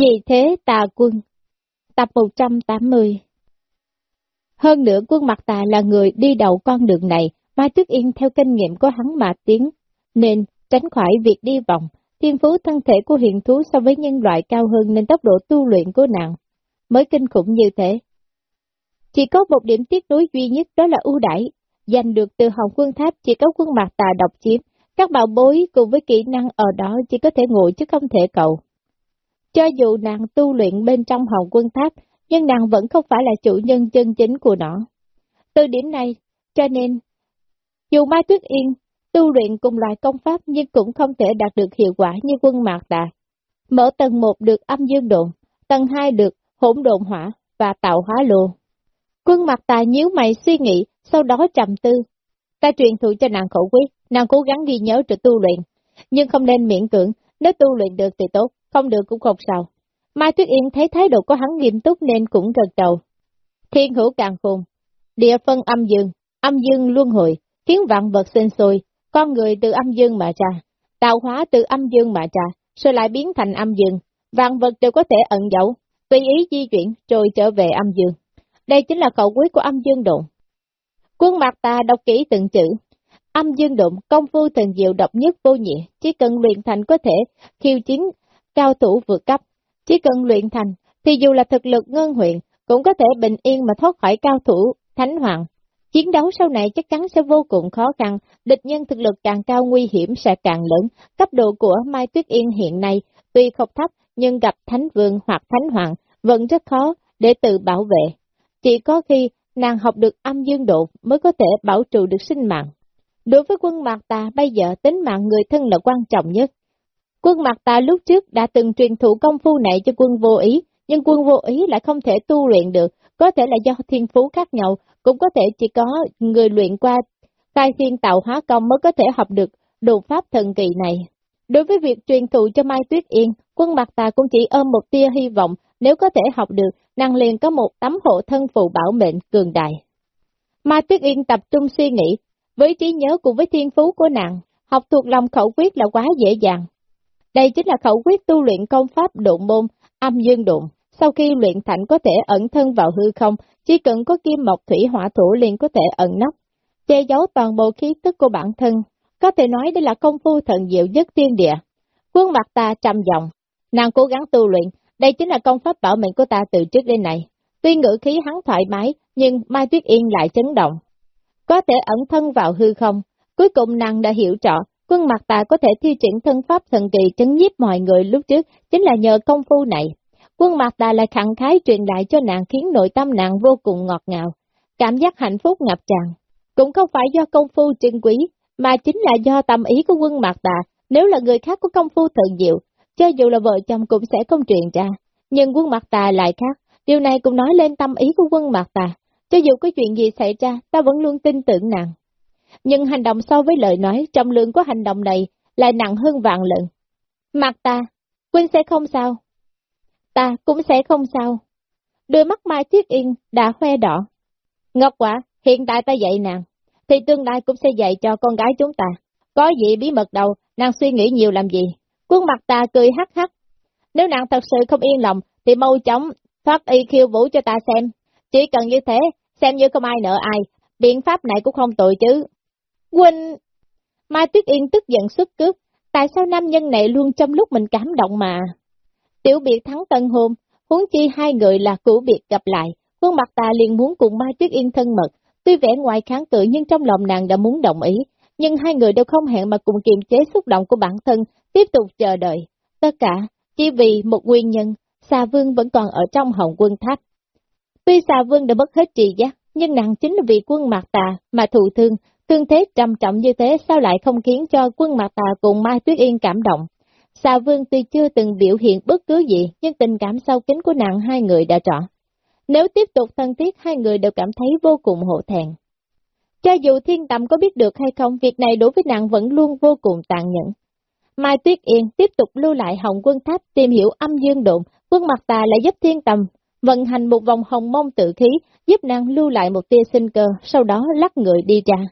Vì thế tà quân Tập 180 Hơn nữa quân mặt tà là người đi đầu con đường này, Mai Tuyết Yên theo kinh nghiệm của hắn mà tiến, nên tránh khỏi việc đi vòng, thiên phú thân thể của hiện thú so với nhân loại cao hơn nên tốc độ tu luyện của nàng mới kinh khủng như thế. Chỉ có một điểm tiếc nuối duy nhất đó là ưu đãi, giành được từ hồng quân tháp chỉ có quân mặt tà độc chiếm, các bảo bối cùng với kỹ năng ở đó chỉ có thể ngồi chứ không thể cầu. Cho dù nàng tu luyện bên trong hồng quân tháp, nhưng nàng vẫn không phải là chủ nhân chân chính của nó. Từ điểm này, cho nên, dù Mai Tuyết Yên tu luyện cùng loại công pháp nhưng cũng không thể đạt được hiệu quả như quân mạc tà. Mở tầng 1 được âm dương độn, tầng 2 được hỗn độn hỏa và tạo hóa lô. Quân mặt tà nhíu mày suy nghĩ, sau đó trầm tư. Ta truyền thụ cho nàng khẩu quyết, nàng cố gắng ghi nhớ rồi tu luyện, nhưng không nên miễn cưỡng, nếu tu luyện được thì tốt, không được cũng không sao. Mai Tuyết Yên thấy thái độ của hắn nghiêm túc nên cũng gật đầu. Thiên hữu càng khôn, địa phân âm dương, âm dương luân hồi, khiến vạn vật sinh sôi, con người từ âm dương mà ra, tạo hóa từ âm dương mà ra, rồi lại biến thành âm dương, vạn vật đều có thể ẩn dấu, tùy ý di chuyển rồi trở về âm dương. Đây chính là khẩu quyết của âm dương độn. Quân mặt ta đọc kỹ từng chữ. Âm dương độn, công phu thần diệu độc nhất vô nhị, chỉ cần luyện thành có thể khiêu chiến cao thủ vượt cấp. Chỉ cần luyện thành, thì dù là thực lực ngân huyện, cũng có thể bình yên mà thoát khỏi cao thủ, thánh hoàng. Chiến đấu sau này chắc chắn sẽ vô cùng khó khăn, địch nhân thực lực càng cao nguy hiểm sẽ càng lớn. Cấp độ của Mai Tuyết Yên hiện nay, tuy không thấp, nhưng gặp thánh vương hoặc thánh hoàng, vẫn rất khó để tự bảo vệ. Chỉ có khi nàng học được âm dương độ mới có thể bảo trụ được sinh mạng. Đối với quân Mạc Tà bây giờ tính mạng người thân là quan trọng nhất. Quân mặt Tà lúc trước đã từng truyền thụ công phu này cho quân vô ý, nhưng quân vô ý lại không thể tu luyện được, có thể là do thiên phú khác nhau, cũng có thể chỉ có người luyện qua khai thiên tạo hóa công mới có thể học được đồ pháp thần kỳ này. Đối với việc truyền thụ cho Mai Tuyết Yên, quân mặt Tà cũng chỉ ôm một tia hy vọng nếu có thể học được, nàng liền có một tấm hộ thân phụ bảo mệnh cường đại. Mai Tuyết Yên tập trung suy nghĩ, với trí nhớ cùng với thiên phú của nàng, học thuộc lòng khẩu quyết là quá dễ dàng. Đây chính là khẩu quyết tu luyện công pháp độn môn, âm dương độn. Sau khi luyện thành có thể ẩn thân vào hư không, chỉ cần có kim mộc thủy hỏa thổ liền có thể ẩn nấp, che giấu toàn bộ khí tức của bản thân. Có thể nói đây là công phu thần diệu nhất thiên địa. Quân mặt ta trầm giọng, nàng cố gắng tu luyện, đây chính là công pháp bảo mệnh của ta từ trước đến nay. Tuy ngữ khí hắn thoải mái, nhưng Mai Tuyết Yên lại chấn động. Có thể ẩn thân vào hư không, cuối cùng nàng đã hiểu rõ, quân mặt tà có thể thi triển thân pháp thần kỳ chấn nhiếp mọi người lúc trước, chính là nhờ công phu này. Quân mặt tà lại khẳng khái truyền lại cho nàng khiến nội tâm nàng vô cùng ngọt ngào, cảm giác hạnh phúc ngập tràn. Cũng không phải do công phu trân quý, mà chính là do tâm ý của quân mặt tà, nếu là người khác có công phu thần diệu, cho dù là vợ chồng cũng sẽ không truyền ra, nhưng quân mặt tà lại khác, điều này cũng nói lên tâm ý của quân mặt tà, cho dù có chuyện gì xảy ra, ta vẫn luôn tin tưởng nàng. Nhưng hành động so với lời nói, trọng lượng của hành động này lại nặng hơn vạn lần. Mặt ta, quân sẽ không sao. Ta cũng sẽ không sao. Đôi mắt Mai Tuyết Yên đã khoe đỏ. Ngọc quả, hiện tại ta dạy nàng, thì tương lai cũng sẽ dạy cho con gái chúng ta. Có gì bí mật đâu, nàng suy nghĩ nhiều làm gì, Quân mặt ta cười hắc hắc. Nếu nàng thật sự không yên lòng, thì mau chóng thoát y khiêu vũ cho ta xem. Chỉ cần như thế, xem như không ai nợ ai, biện pháp này cũng không tội chứ. Huynh! Mai Tuyết Yên tức giận xuất cướp, tại sao nam nhân này luôn trong lúc mình cảm động mà? Tiểu biệt thắng tân hôn, huống chi hai người là cũ biệt gặp lại, quân mặt ta liền muốn cùng Mai Tuyết Yên thân mật, tuy vẻ ngoài kháng cự nhưng trong lòng nàng đã muốn đồng ý, nhưng hai người đều không hẹn mà cùng kiềm chế xúc động của bản thân, tiếp tục chờ đợi. Tất cả, chỉ vì một nguyên nhân, xà vương vẫn còn ở trong hồng quân tháp. Tuy xà vương đã mất hết trì giác, nhưng nàng chính vì quân mạc tà mà thụ thương, thương thế trầm trọng như thế sao lại không khiến cho quân mặt tà cùng Mai Tuyết Yên cảm động. Xà vương tuy chưa từng biểu hiện bất cứ gì, nhưng tình cảm sâu kín của nàng hai người đã rõ. Nếu tiếp tục thân thiết, hai người đều cảm thấy vô cùng hộ thẹn. Cho dù thiên tầm có biết được hay không, việc này đối với nàng vẫn luôn vô cùng tàn nhẫn. Mai Tuyết Yên tiếp tục lưu lại hồng quân tháp tìm hiểu âm dương độn, quân mặt tà lại giúp thiên tầm vận hành một vòng hồng mông tự khí, giúp nàng lưu lại một tia sinh cơ, sau đó lắc người đi ra.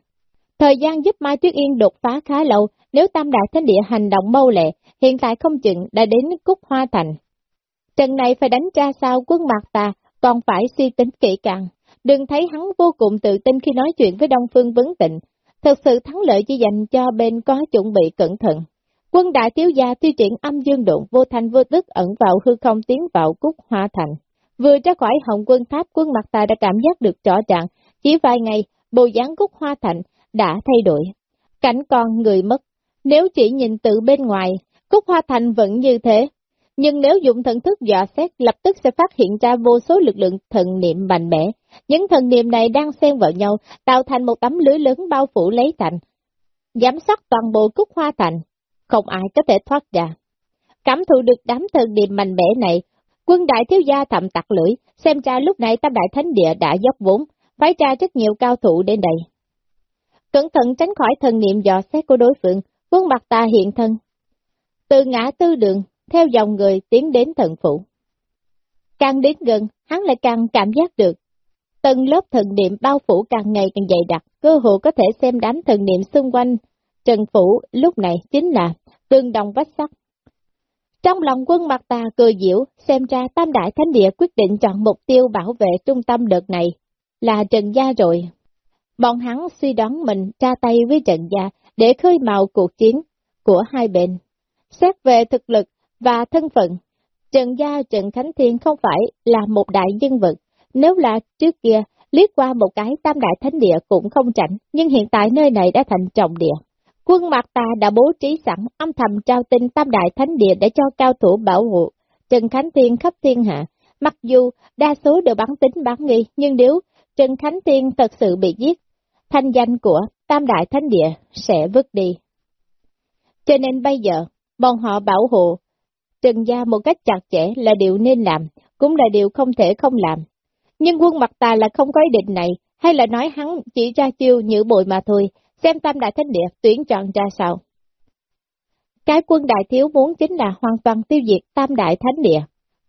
Thời gian giúp Mai Tuyết Yên đột phá khá lâu, nếu tam đại thánh địa hành động mau lẹ, hiện tại không chừng đã đến Cúc Hoa Thành. Trận này phải đánh ra sao quân mặt ta, còn phải suy tính kỹ càng. Đừng thấy hắn vô cùng tự tin khi nói chuyện với Đông Phương Vấn Tịnh. Thật sự thắng lợi chỉ dành cho bên có chuẩn bị cẩn thận. Quân đại thiếu gia tiêu triển âm dương độn vô thành vô tức ẩn vào hư không tiến vào cúc hoa thành. Vừa ra khỏi hồng quân tháp quân mặt ta đã cảm giác được rõ ràng, chỉ vài ngày, bồ dáng cúc hoa thành đã thay đổi. Cảnh con người mất, nếu chỉ nhìn từ bên ngoài, cúc hoa thành vẫn như thế. Nhưng nếu dùng thần thức dọa xét, lập tức sẽ phát hiện ra vô số lực lượng thần niệm mạnh mẽ. Những thần niệm này đang xen vào nhau, tạo thành một tấm lưới lớn bao phủ lấy thành. Giám sát toàn bộ cúc hoa thành, không ai có thể thoát ra. Cảm thụ được đám thần niệm mạnh mẽ này, quân đại thiếu gia thầm tặc lưỡi, xem ra lúc này tam đại thánh địa đã dốc vốn, phái ra rất nhiều cao thủ đến đây. Cẩn thận tránh khỏi thần niệm dò xét của đối phương, quân mặt ta hiện thân. Từ ngã tư đường, theo dòng người tiến đến thần phủ. Càng đến gần, hắn lại càng cảm giác được. Tầng lớp thần niệm bao phủ càng ngày càng dày đặc, cơ hội có thể xem đám thần niệm xung quanh. Trần Phủ lúc này chính là tương đồng vách sắt. Trong lòng quân mặt ta cười diễu, xem ra Tam Đại Thánh Địa quyết định chọn mục tiêu bảo vệ trung tâm đợt này, là Trần Gia rồi. Bọn hắn suy đoán mình ra tay với Trần Gia để khơi mào cuộc chiến của hai bên. Xét về thực lực và thân phận, Trần Gia Trần Khánh Thiên không phải là một đại nhân vật, nếu là trước kia liếc qua một cái Tam Đại Thánh Địa cũng không chảnh, nhưng hiện tại nơi này đã thành trọng địa. Quân mặt ta đã bố trí sẵn âm thầm trao tin Tam Đại Thánh Địa để cho cao thủ bảo hộ Trần Khánh Thiên khắp thiên hạ. Mặc dù đa số đều bắn tính bắn nghi, nhưng nếu Trần Khánh Thiên thật sự bị giết, thanh danh của Tam Đại Thánh Địa sẽ vứt đi. Cho nên bây giờ, bọn họ bảo hộ Trần Gia một cách chặt chẽ là điều nên làm, cũng là điều không thể không làm. Nhưng quân mặt ta là không có ý định này, hay là nói hắn chỉ ra chiêu nhữ bội mà thôi, xem tam đại thánh địa tuyển chọn ra sao. Cái quân đại thiếu muốn chính là hoàn toàn tiêu diệt tam đại thánh địa,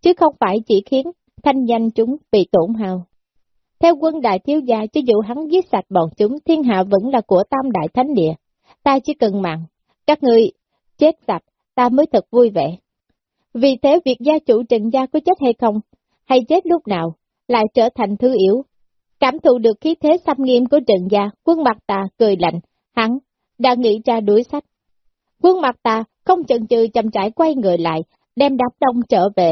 chứ không phải chỉ khiến thanh danh chúng bị tổn hào. Theo quân đại thiếu gia, cho dù hắn giết sạch bọn chúng, thiên hạ vẫn là của tam đại thánh địa. Ta chỉ cần mạng, các ngươi chết sạch, ta mới thật vui vẻ. Vì thế việc gia chủ trần gia có chết hay không, hay chết lúc nào, lại trở thành thứ yếu, Cảm thụ được khí thế xâm nghiêm của trần gia, quân mặt ta cười lạnh, hắn đã nghĩ ra đuổi sách. Quân mặt ta không chần chừ chậm trải quay người lại, đem đám đông trở về.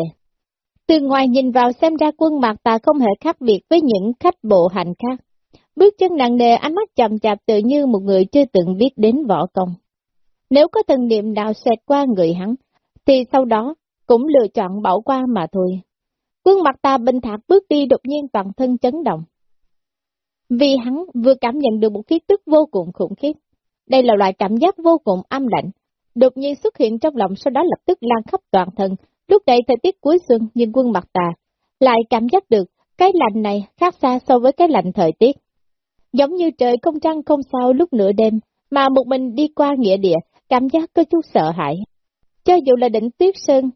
Từ ngoài nhìn vào xem ra quân mặt ta không hề khác biệt với những khách bộ hành khác. Bước chân nặng nề ánh mắt chậm chạp tự như một người chưa từng biết đến võ công. Nếu có thần niệm nào xẹt qua người hắn, thì sau đó cũng lựa chọn bỏ qua mà thôi. Quân mặt ta bình thản bước đi đột nhiên toàn thân chấn động. Vì hắn vừa cảm nhận được một khí tức vô cùng khủng khiếp. Đây là loại cảm giác vô cùng âm lạnh, đột nhiên xuất hiện trong lòng sau đó lập tức lan khắp toàn thân. Lúc đây thời tiết cuối xuân nhưng quân mặt tà, lại cảm giác được cái lạnh này khác xa so với cái lạnh thời tiết. Giống như trời không trăng không sao lúc nửa đêm, mà một mình đi qua nghĩa địa, cảm giác có chút sợ hãi. Cho dù là đỉnh tuyết sơn,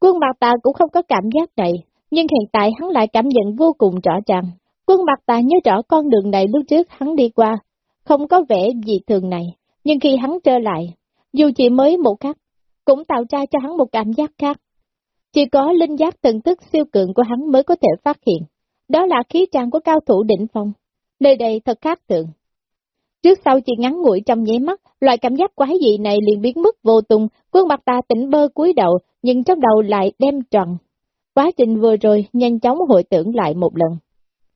quân mặt tà cũng không có cảm giác này, nhưng hiện tại hắn lại cảm nhận vô cùng rõ ràng. Quân mặt tà nhớ rõ con đường này lúc trước hắn đi qua, không có vẻ gì thường này, nhưng khi hắn trở lại, dù chỉ mới một khắc, cũng tạo ra cho hắn một cảm giác khác. Chỉ có linh giác thần thức siêu cường của hắn mới có thể phát hiện, đó là khí trang của cao thủ đỉnh phong. Nơi đây thật khác thường. Trước sau chỉ ngắn ngủi trong nháy mắt, loại cảm giác quái dị này liền biến mất vô tung, quân mặt ta tỉnh bơ cúi đầu, nhưng trong đầu lại đem tròn. Quá trình vừa rồi nhanh chóng hội tưởng lại một lần.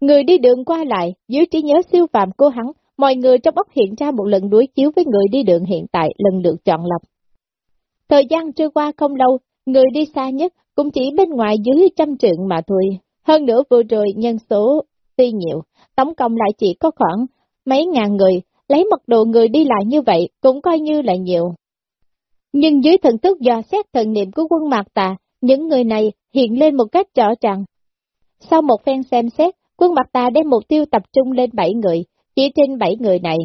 Người đi đường qua lại, dưới trí nhớ siêu phàm của hắn, mọi người trong óc hiện ra một lần đối chiếu với người đi đường hiện tại lần lượt chọn lọc. Thời gian trôi qua không lâu, người đi xa nhất cũng chỉ bên ngoài dưới trăm trượng mà thôi. Hơn nữa vừa rồi nhân số tuy nhiều, tổng cộng lại chỉ có khoảng mấy ngàn người, lấy mật độ người đi lại như vậy cũng coi như là nhiều. Nhưng dưới thần thức do xét thần niệm của quân mạc tà, những người này hiện lên một cách rõ ràng. Sau một phen xem xét, Quân mặt tà đem mục tiêu tập trung lên bảy người, chỉ trên bảy người này.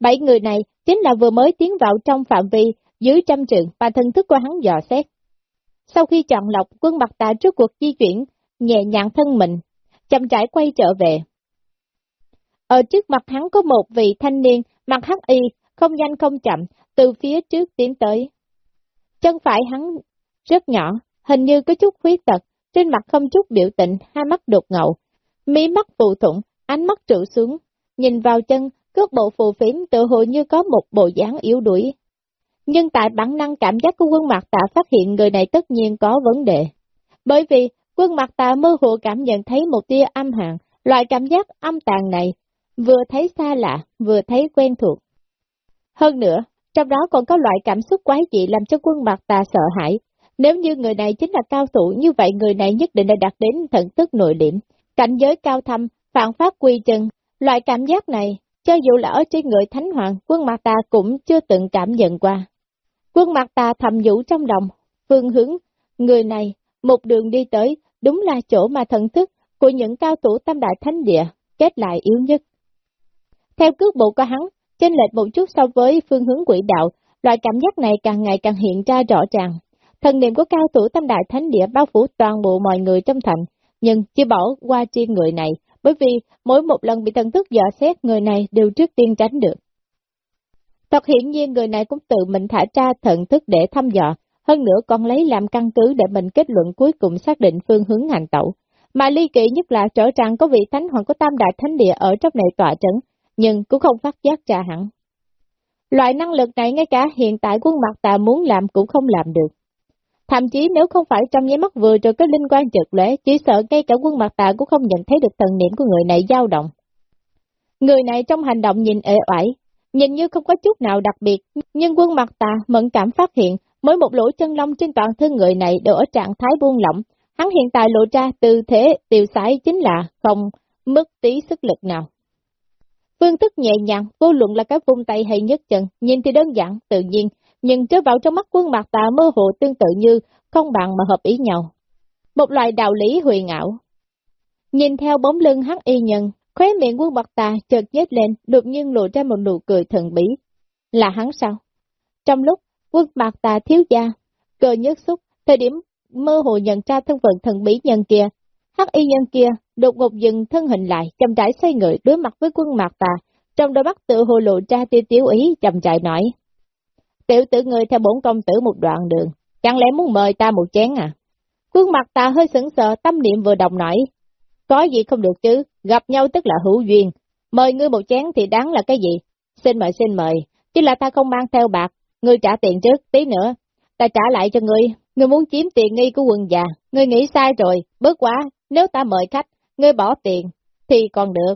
Bảy người này chính là vừa mới tiến vào trong phạm vi dưới trăm trường mà thần thức của hắn dò xét. Sau khi chọn lọc, quân mặt tà trước cuộc di chuyển, nhẹ nhàng thân mình, chậm rãi quay trở về. Ở trước mặt hắn có một vị thanh niên, mặc hắc y, không nhanh không chậm, từ phía trước tiến tới. Chân phải hắn rất nhỏ, hình như có chút khuyết tật, trên mặt không chút biểu tình, hai mắt đột ngậu, mí mắt phù thủng, ánh mắt trụ xuống, nhìn vào chân, cước bộ phù phiếm tự hồ như có một bộ dáng yếu đuổi. Nhưng tại bản năng cảm giác của quân mặt tạ phát hiện người này tất nhiên có vấn đề. Bởi vì quân mặt tạ mơ hồ cảm nhận thấy một tia âm hàn, loại cảm giác âm tàn này, vừa thấy xa lạ, vừa thấy quen thuộc. Hơn nữa, trong đó còn có loại cảm xúc quái dị làm cho quân mặt tà sợ hãi. Nếu như người này chính là cao thủ, như vậy người này nhất định đã đạt đến thần tức nội điểm, cảnh giới cao thâm, phản phát quy chân. Loại cảm giác này, cho dù là ở trên người thánh hoàng, quân mặt tà cũng chưa từng cảm nhận qua. Quân mặt ta thầm nhủ trong lòng, phương hướng, người này, một đường đi tới, đúng là chỗ mà thần thức của những cao thủ tam đại thánh địa, kết lại yếu nhất. Theo cước bộ của hắn, trên lệch một chút so với phương hướng quỷ đạo, loại cảm giác này càng ngày càng hiện ra rõ ràng. Thần niệm của cao thủ tam đại thánh địa bao phủ toàn bộ mọi người trong thành, nhưng chỉ bỏ qua chi người này, bởi vì mỗi một lần bị thần thức dò xét người này đều trước tiên tránh được. Thật hiện nhiên người này cũng tự mình thả ra thận thức để thăm dò, hơn nữa còn lấy làm căn cứ để mình kết luận cuối cùng xác định phương hướng hành tẩu. Mà ly kỳ nhất là trở rằng có vị thánh hoàng của tam đại thánh địa ở trong này tọa trấn, nhưng cũng không phát giác ra hẳn. Loại năng lực này ngay cả hiện tại quân mặt tà muốn làm cũng không làm được. Thậm chí nếu không phải trong nháy mắt vừa rồi có linh quan trực lễ, chỉ sợ ngay cả quân mặt tà cũng không nhận thấy được thần niệm của người này dao động. Người này trong hành động nhìn ế oải, nhìn như không có chút nào đặc biệt, nhưng quân mặt tà mẫn cảm phát hiện mỗi một lỗ chân lông trên toàn thân người này đều ở trạng thái buông lỏng, hắn hiện tại lộ ra tư thế tiêu sái chính là không mất tí sức lực nào. Phương thức nhẹ nhàng, vô luận là cái vung tay hay nhấc chân, nhìn thì đơn giản, tự nhiên, nhưng trở vào trong mắt quân mặt tà mơ hồ tương tự như không bằng mà hợp ý nhau. Một loại đạo lý huyền ảo. Nhìn theo bóng lưng hắc y nhân, khóe miệng quân bạc tà chợt nhếch lên, đột nhiên lộ ra một nụ cười thần bí. Là hắn sao? Trong lúc quân bạc tà thiếu gia, cờ nhất xúc, thời điểm mơ hồ nhận ra thân phận thần bí nhân kia, hắc y nhân kia đột ngột dừng thân hình lại, chậm rãi xoay người đối mặt với quân mạc tà, trong đôi mắt tự hồ lộ ra tiêu tiếu ý chậm rãi nói. Tiểu tử người theo bổn công tử một đoạn đường, chẳng lẽ muốn mời ta một chén à? Quân mặt ta hơi sững sờ, tâm niệm vừa đồng nói. Có gì không được chứ, gặp nhau tức là hữu duyên, mời ngươi một chén thì đáng là cái gì? Xin mời xin mời, chỉ là ta không mang theo bạc, ngươi trả tiền trước, tí nữa, ta trả lại cho ngươi, ngươi muốn chiếm tiền nghi của quần già, ngươi nghĩ sai rồi, bớt quá, nếu ta mời khách, ngươi bỏ tiền, thì còn được.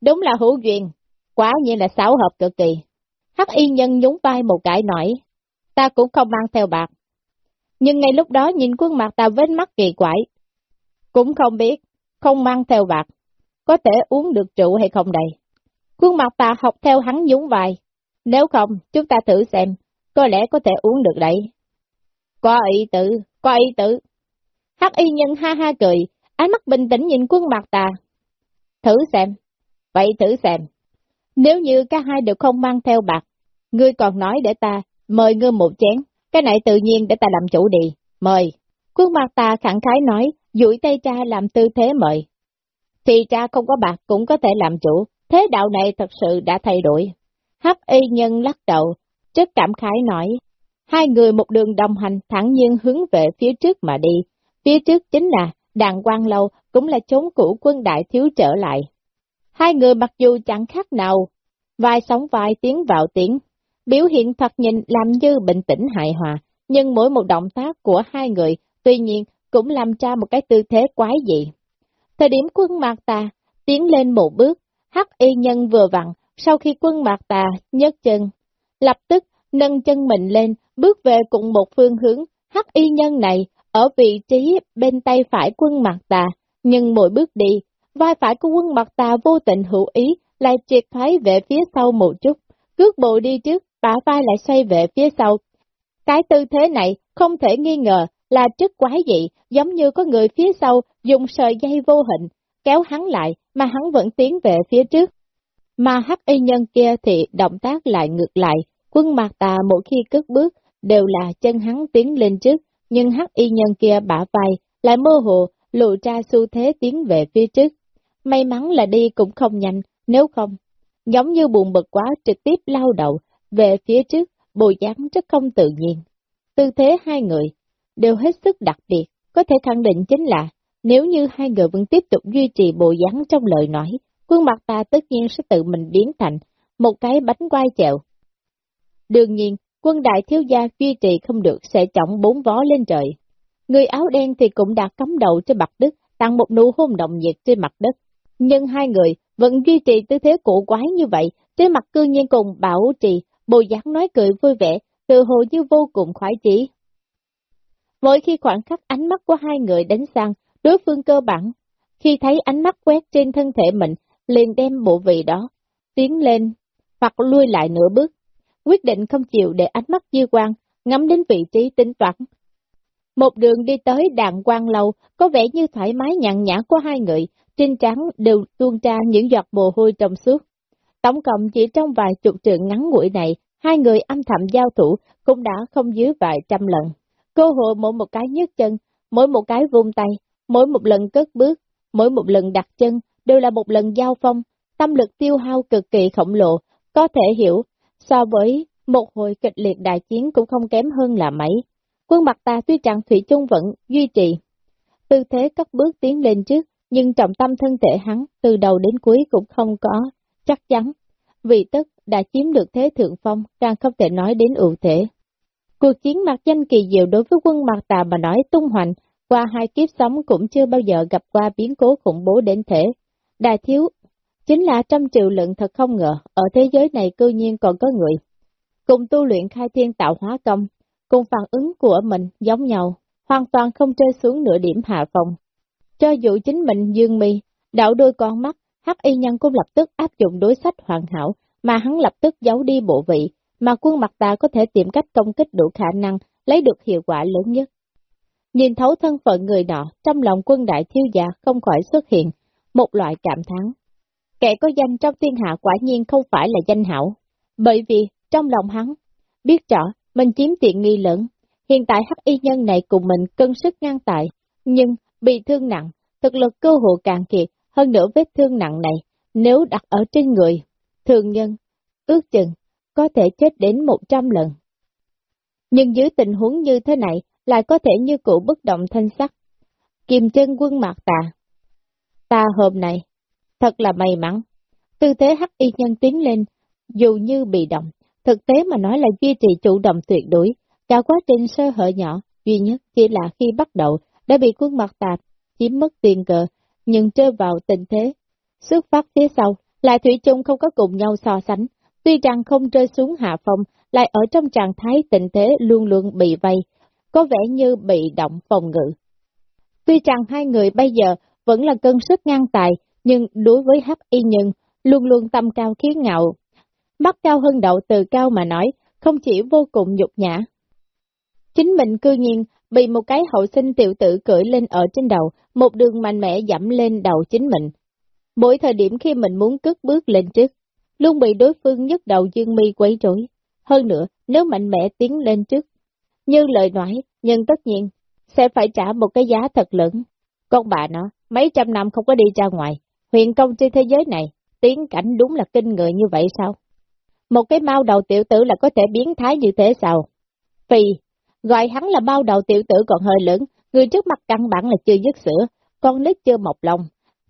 Đúng là hữu duyên, quá nhiên là xáo hợp cực kỳ. Hắc y nhân nhún vai một cái nói, ta cũng không mang theo bạc. Nhưng ngay lúc đó nhìn khuôn mặt ta với mắt kỳ quái, cũng không biết, không mang theo bạc, có thể uống được rượu hay không đây. khuôn mặt ta học theo hắn nhún vai, nếu không, chúng ta thử xem, có lẽ có thể uống được đấy. Có ý tử, có ý tử. Hắc y nhân ha ha cười, ánh mắt bình tĩnh nhìn quân mặt ta. Thử xem, vậy thử xem. Nếu như cả hai đều không mang theo bạc, ngươi còn nói để ta mời ngươi một chén, cái này tự nhiên để ta làm chủ đi, mời. Quân mặt ta khẳng khái nói, duỗi tay cha làm tư thế mời. Thì cha không có bạc cũng có thể làm chủ, thế đạo này thật sự đã thay đổi. Hắc y nhân lắc đầu, rất cảm khái nói, hai người một đường đồng hành thẳng nhiên hướng về phía trước mà đi, phía trước chính là đàn quan lâu cũng là chốn cũ quân đại thiếu trở lại. Hai người mặc dù chẳng khác nào, vai sóng vai tiến vào tiếng, biểu hiện thật nhìn làm như bình tĩnh hài hòa, nhưng mỗi một động tác của hai người tuy nhiên cũng làm ra một cái tư thế quái dị. Thời điểm quân mạc tà tiến lên một bước, hắc y nhân vừa vặn, sau khi quân mạc tà nhấc chân, lập tức nâng chân mình lên, bước về cùng một phương hướng, hắc y nhân này ở vị trí bên tay phải quân mạc tà, nhưng mỗi bước đi, vai phải của quân mạc tà vô tình hữu ý lại triệt thoái về phía sau một chút, cước bộ đi trước, bả vai lại xoay về phía sau. Cái tư thế này không thể nghi ngờ là chức quái dị, giống như có người phía sau dùng sợi dây vô hình, kéo hắn lại mà hắn vẫn tiến về phía trước. Mà hắc y nhân kia thì động tác lại ngược lại, quân mặt tà mỗi khi cất bước đều là chân hắn tiến lên trước, nhưng hắc y nhân kia bả vai lại mơ hồ lộ ra xu thế tiến về phía trước. May mắn là đi cũng không nhanh, nếu không, giống như buồn bực quá trực tiếp lao đầu về phía trước, bộ dáng rất không tự nhiên. Tư thế hai người, đều hết sức đặc biệt, có thể khẳng định chính là nếu như hai người vẫn tiếp tục duy trì bộ dáng trong lời nói, khuôn mặt ta tất nhiên sẽ tự mình biến thành một cái bánh quai chèo. Đương nhiên, quân đại thiếu gia duy trì không được sẽ trọng bốn vó lên trời. Người áo đen thì cũng đã cắm đầu trên mặt đất, tăng một nụ hôn động nhiệt trên mặt đất. Nhưng hai người vẫn duy trì tư thế cổ quái như vậy, trên mặt cương nhiên cùng bảo trì, bộ dáng nói cười vui vẻ, từ hồ như vô cùng khoái chí. Mỗi khi khoảng khắc ánh mắt của hai người đánh sang, đối phương cơ bản, khi thấy ánh mắt quét trên thân thể mình, liền đem bộ vị đó, tiến lên, hoặc lui lại nửa bước, quyết định không chịu để ánh mắt dư quan, ngắm đến vị trí tính toán. Một đường đi tới đàn quan lâu, có vẻ như thoải mái nhàn nhã của hai người, trên trắng đều tuôn ra những giọt mồ hôi trong suốt. Tổng cộng chỉ trong vài chục trường ngắn ngủi này, hai người âm thầm giao thủ cũng đã không dưới vài trăm lần. Cơ hội mỗi một cái nhấc chân, mỗi một cái vung tay, mỗi một lần cất bước, mỗi một lần đặt chân, đều là một lần giao phong, tâm lực tiêu hao cực kỳ khổng lồ, có thể hiểu, so với một hồi kịch liệt đại chiến cũng không kém hơn là mấy. Quân mặt ta tuy chẳng Thủy chung vẫn duy trì, tư thế cất bước tiến lên trước, nhưng trọng tâm thân thể hắn từ đầu đến cuối cũng không có chắc chắn. Vì tức đã chiếm được thế thượng phong, càng không thể nói đến ưu thể. Cuộc chiến mặt danh kỳ diệu đối với quân mặt tà mà nói tung hoành, qua hai kiếp sống cũng chưa bao giờ gặp qua biến cố khủng bố đến thế. Đại thiếu, chính là trăm triệu lượng thật không ngờ, ở thế giới này cư nhiên còn có người. Cùng tu luyện khai thiên tạo hóa công, cùng phản ứng của mình giống nhau, hoàn toàn không rơi xuống nửa điểm hạ phòng. Cho dù chính mình dương mi, đảo đôi con mắt, hắc y nhân cũng lập tức áp dụng đối sách hoàn hảo, mà hắn lập tức giấu đi bộ vị, mà quân mặt ta có thể tìm cách công kích đủ khả năng, lấy được hiệu quả lớn nhất. Nhìn thấu thân phận người nọ, trong lòng quân đại thiếu gia không khỏi xuất hiện, một loại cảm thắng. Kẻ có danh trong thiên hạ quả nhiên không phải là danh hảo, bởi vì trong lòng hắn, biết rõ mình chiếm tiện nghi lớn, hiện tại hắc y nhân này cùng mình cân sức ngăn tài, nhưng bị thương nặng, thực lực cơ hồ càng kiệt, hơn nữa vết thương nặng này, nếu đặt ở trên người, thường nhân, ước chừng, có thể chết đến 100 lần. Nhưng dưới tình huống như thế này, lại có thể như cụ bất động thanh sắc. kiềm chân quân mạc tà. Ta hôm nay, thật là may mắn. Tư thế hắc y nhân tiến lên, dù như bị động, thực tế mà nói là duy trì chủ động tuyệt đối. Cả quá trình sơ hở nhỏ, duy nhất chỉ là khi bắt đầu đã bị quân mặt tà chiếm mất tiền cờ, nhưng trơ vào tình thế. Xuất phát phía sau, lại Thủy chung không có cùng nhau so sánh, tuy rằng không rơi xuống hạ phong, lại ở trong trạng thái tình thế luôn luôn bị vây, có vẻ như bị động phòng ngự. Tuy rằng hai người bây giờ vẫn là cân sức ngang tài, nhưng đối với hắc y nhân, luôn luôn tâm cao khí ngạo. Mắt cao hơn đậu từ cao mà nói, không chỉ vô cùng nhục nhã. Chính mình cư nhiên bị một cái hậu sinh tiểu tử cưỡi lên ở trên đầu, một đường mạnh mẽ dẫm lên đầu chính mình. Mỗi thời điểm khi mình muốn cất bước lên trước, luôn bị đối phương nhất đầu dương mi quấy rối. Hơn nữa, nếu mạnh mẽ tiến lên trước, như lời nói, nhưng tất nhiên, sẽ phải trả một cái giá thật lớn. Con bà nó, mấy trăm năm không có đi ra ngoài, huyền công trên thế giới này, tiến cảnh đúng là kinh người như vậy sao? Một cái mau đầu tiểu tử là có thể biến thái như thế sao? Vì, gọi hắn là bao đầu tiểu tử còn hơi lớn, người trước mặt căn bản là chưa dứt sữa, con nít chưa mọc lòng.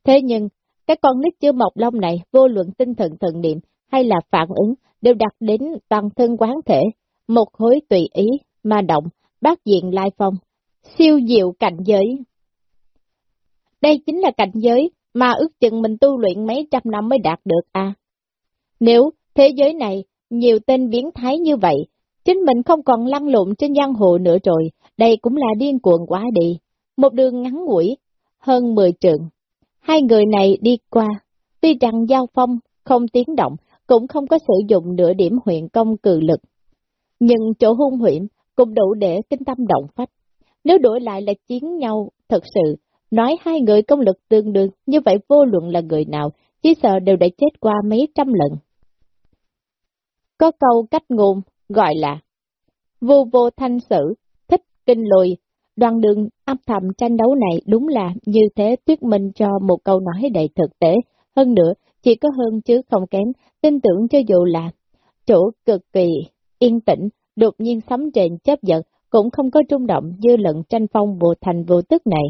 Thế nhưng, cái con nít chưa mọc lông này, vô luận tinh thần thần niệm hay là phản ứng, đều đặt đến toàn thân quán thể, một khối tùy ý, mà động, bác diện lai phong, siêu diệu cảnh giới. Đây chính là cảnh giới mà ước chừng mình tu luyện mấy trăm năm mới đạt được à. Nếu thế giới này nhiều tên biến thái như vậy, chính mình không còn lăn lộn trên giang hồ nữa rồi, đây cũng là điên cuồng quá đi. Một đường ngắn ngủi, hơn 10 trường. Hai người này đi qua, tuy rằng giao phong không tiếng động, cũng không có sử dụng nửa điểm huyện công cự lực. Nhưng chỗ hung huyện cũng đủ để kinh tâm động phách. Nếu đổi lại là chiến nhau thật sự, nói hai người công lực tương đương, như vậy vô luận là người nào, chỉ sợ đều đã chết qua mấy trăm lần. Có câu cách ngôn gọi là vô vô thanh sử, thích kinh lùi, đoàn đường âm thầm tranh đấu này đúng là như thế thuyết minh cho một câu nói đầy thực tế, hơn nữa chỉ có hơn chứ không kém, tin tưởng cho dù là chỗ cực kỳ yên tĩnh, đột nhiên sấm trên chấp giật, cũng không có trung động dư luận tranh phong vô thành vô tức này.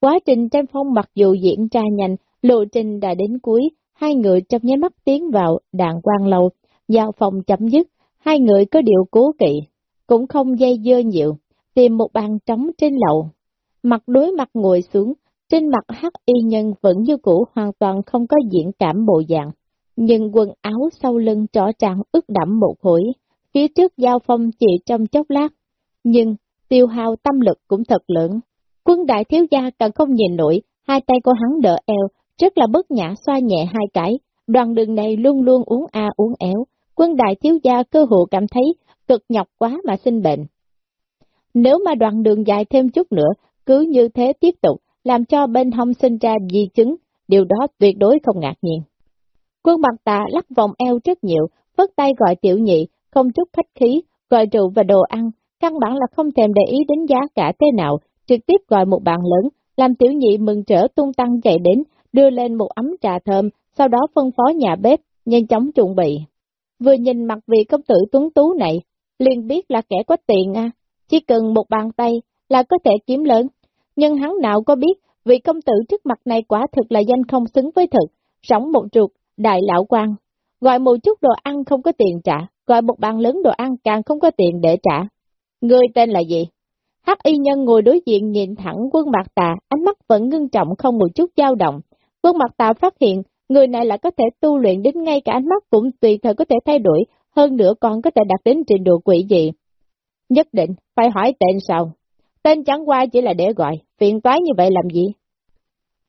Quá trình tranh phong mặc dù diễn ra nhanh, lộ trình đã đến cuối, hai người trong nháy mắt tiến vào đạn quan lầu, giao phòng chấm dứt, hai người có điều cố kỵ, cũng không dây dưa nhiều, tìm một bàn trống trên lầu. Mặt đối mặt ngồi xuống, trên mặt hắc y nhân vẫn như cũ hoàn toàn không có diễn cảm bộ dạng, nhưng quần áo sau lưng trỏ trắng ướt đẫm một khối, phía trước giao phong chỉ trong chốc lát, nhưng tiêu hao tâm lực cũng thật lớn. Quân đại thiếu gia càng không nhìn nổi, hai tay của hắn đỡ eo, rất là bất nhã xoa nhẹ hai cái, đoàn đường này luôn luôn uống a uống éo, quân đại thiếu gia cơ hồ cảm thấy cực nhọc quá mà sinh bệnh. Nếu mà đoạn đường dài thêm chút nữa, cứ như thế tiếp tục, làm cho bên hông sinh ra di chứng, điều đó tuyệt đối không ngạc nhiên. Quân mặt tạ lắc vòng eo rất nhiều, vất tay gọi tiểu nhị, không chút khách khí, gọi rượu và đồ ăn, căn bản là không thèm để ý đến giá cả thế nào, trực tiếp gọi một bàn lớn, làm tiểu nhị mừng trở tung tăng chạy đến, đưa lên một ấm trà thơm, sau đó phân phó nhà bếp, nhanh chóng chuẩn bị. Vừa nhìn mặt vị công tử tuấn tú này, liền biết là kẻ có tiền à, chỉ cần một bàn tay là có thể kiếm lớn. Nhưng hắn nào có biết, vị công tử trước mặt này quả thực là danh không xứng với thực, sống một ruột, đại lão quan. Gọi một chút đồ ăn không có tiền trả, gọi một bàn lớn đồ ăn càng không có tiền để trả. Người tên là gì? Hắc y nhân ngồi đối diện nhìn thẳng quân mặt tà, ánh mắt vẫn ngưng trọng không một chút dao động. Quân mặt tà phát hiện, người này là có thể tu luyện đến ngay cả ánh mắt cũng tùy thời có thể thay đổi, hơn nữa còn có thể đạt đến trình độ quỷ dị. Nhất định, phải hỏi tên sao? Tên chẳng qua chỉ là để gọi, phiền toái như vậy làm gì?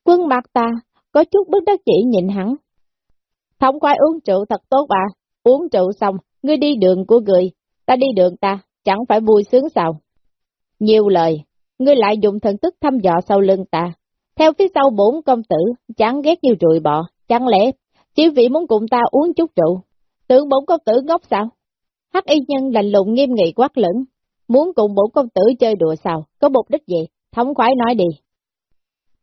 Quân mặt ta, có chút bất đắc chỉ nhìn hắn. Thông khoai uống rượu thật tốt à, uống rượu xong, ngươi đi đường của người, ta đi đường ta, chẳng phải vui sướng sao? Nhiều lời, ngươi lại dùng thần tức thăm dò sau lưng ta. Theo phía sau bốn công tử, chẳng ghét như rùi bọ, chẳng lẽ chỉ vì muốn cùng ta uống chút rượu, tưởng bốn công tử ngốc sao? Hắc y nhân lạnh lùng nghiêm nghị quát lửng, muốn cùng bổ công tử chơi đùa sao, có mục đích gì, thống khoái nói đi.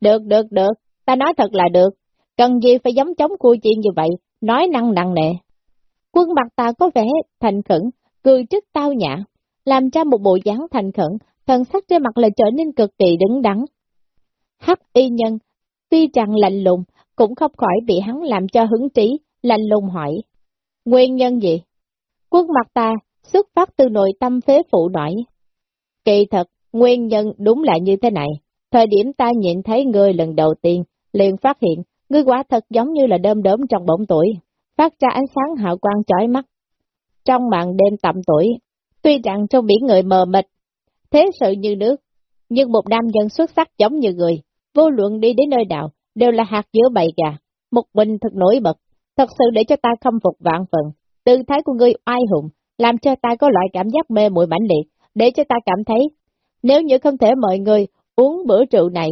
Được, được, được, ta nói thật là được, cần gì phải giống chống cua chiên như vậy, nói năng nặng nề. Quân mặt ta có vẻ thành khẩn, cười trước tao nhã, làm ra một bộ dáng thành khẩn, thần sắc trên mặt lại trở nên cực kỳ đứng đắn. Hắc y nhân, tuy rằng lạnh lùng, cũng không khỏi bị hắn làm cho hứng trí, lạnh lùng hỏi. Nguyên nhân gì? Quân mặt ta xuất phát từ nội tâm phế phụ nói. Kỳ thật, nguyên nhân đúng là như thế này. Thời điểm ta nhìn thấy ngươi lần đầu tiên, liền phát hiện, ngươi quả thật giống như là đơm đớm trong bỗng tuổi, phát ra ánh sáng hào quang chói mắt. Trong màn đêm tầm tuổi, tuy rằng trong biển người mờ mịt, thế sự như nước, nhưng một nam nhân xuất sắc giống như người, vô luận đi đến nơi nào, đều là hạt giữa bầy gà, một mình thật nổi bật, thật sự để cho ta khâm phục vạn phần. Tư thái của ngươi oai hùng, làm cho ta có loại cảm giác mê muội mãnh liệt, để cho ta cảm thấy, nếu như không thể mời người uống bữa rượu này,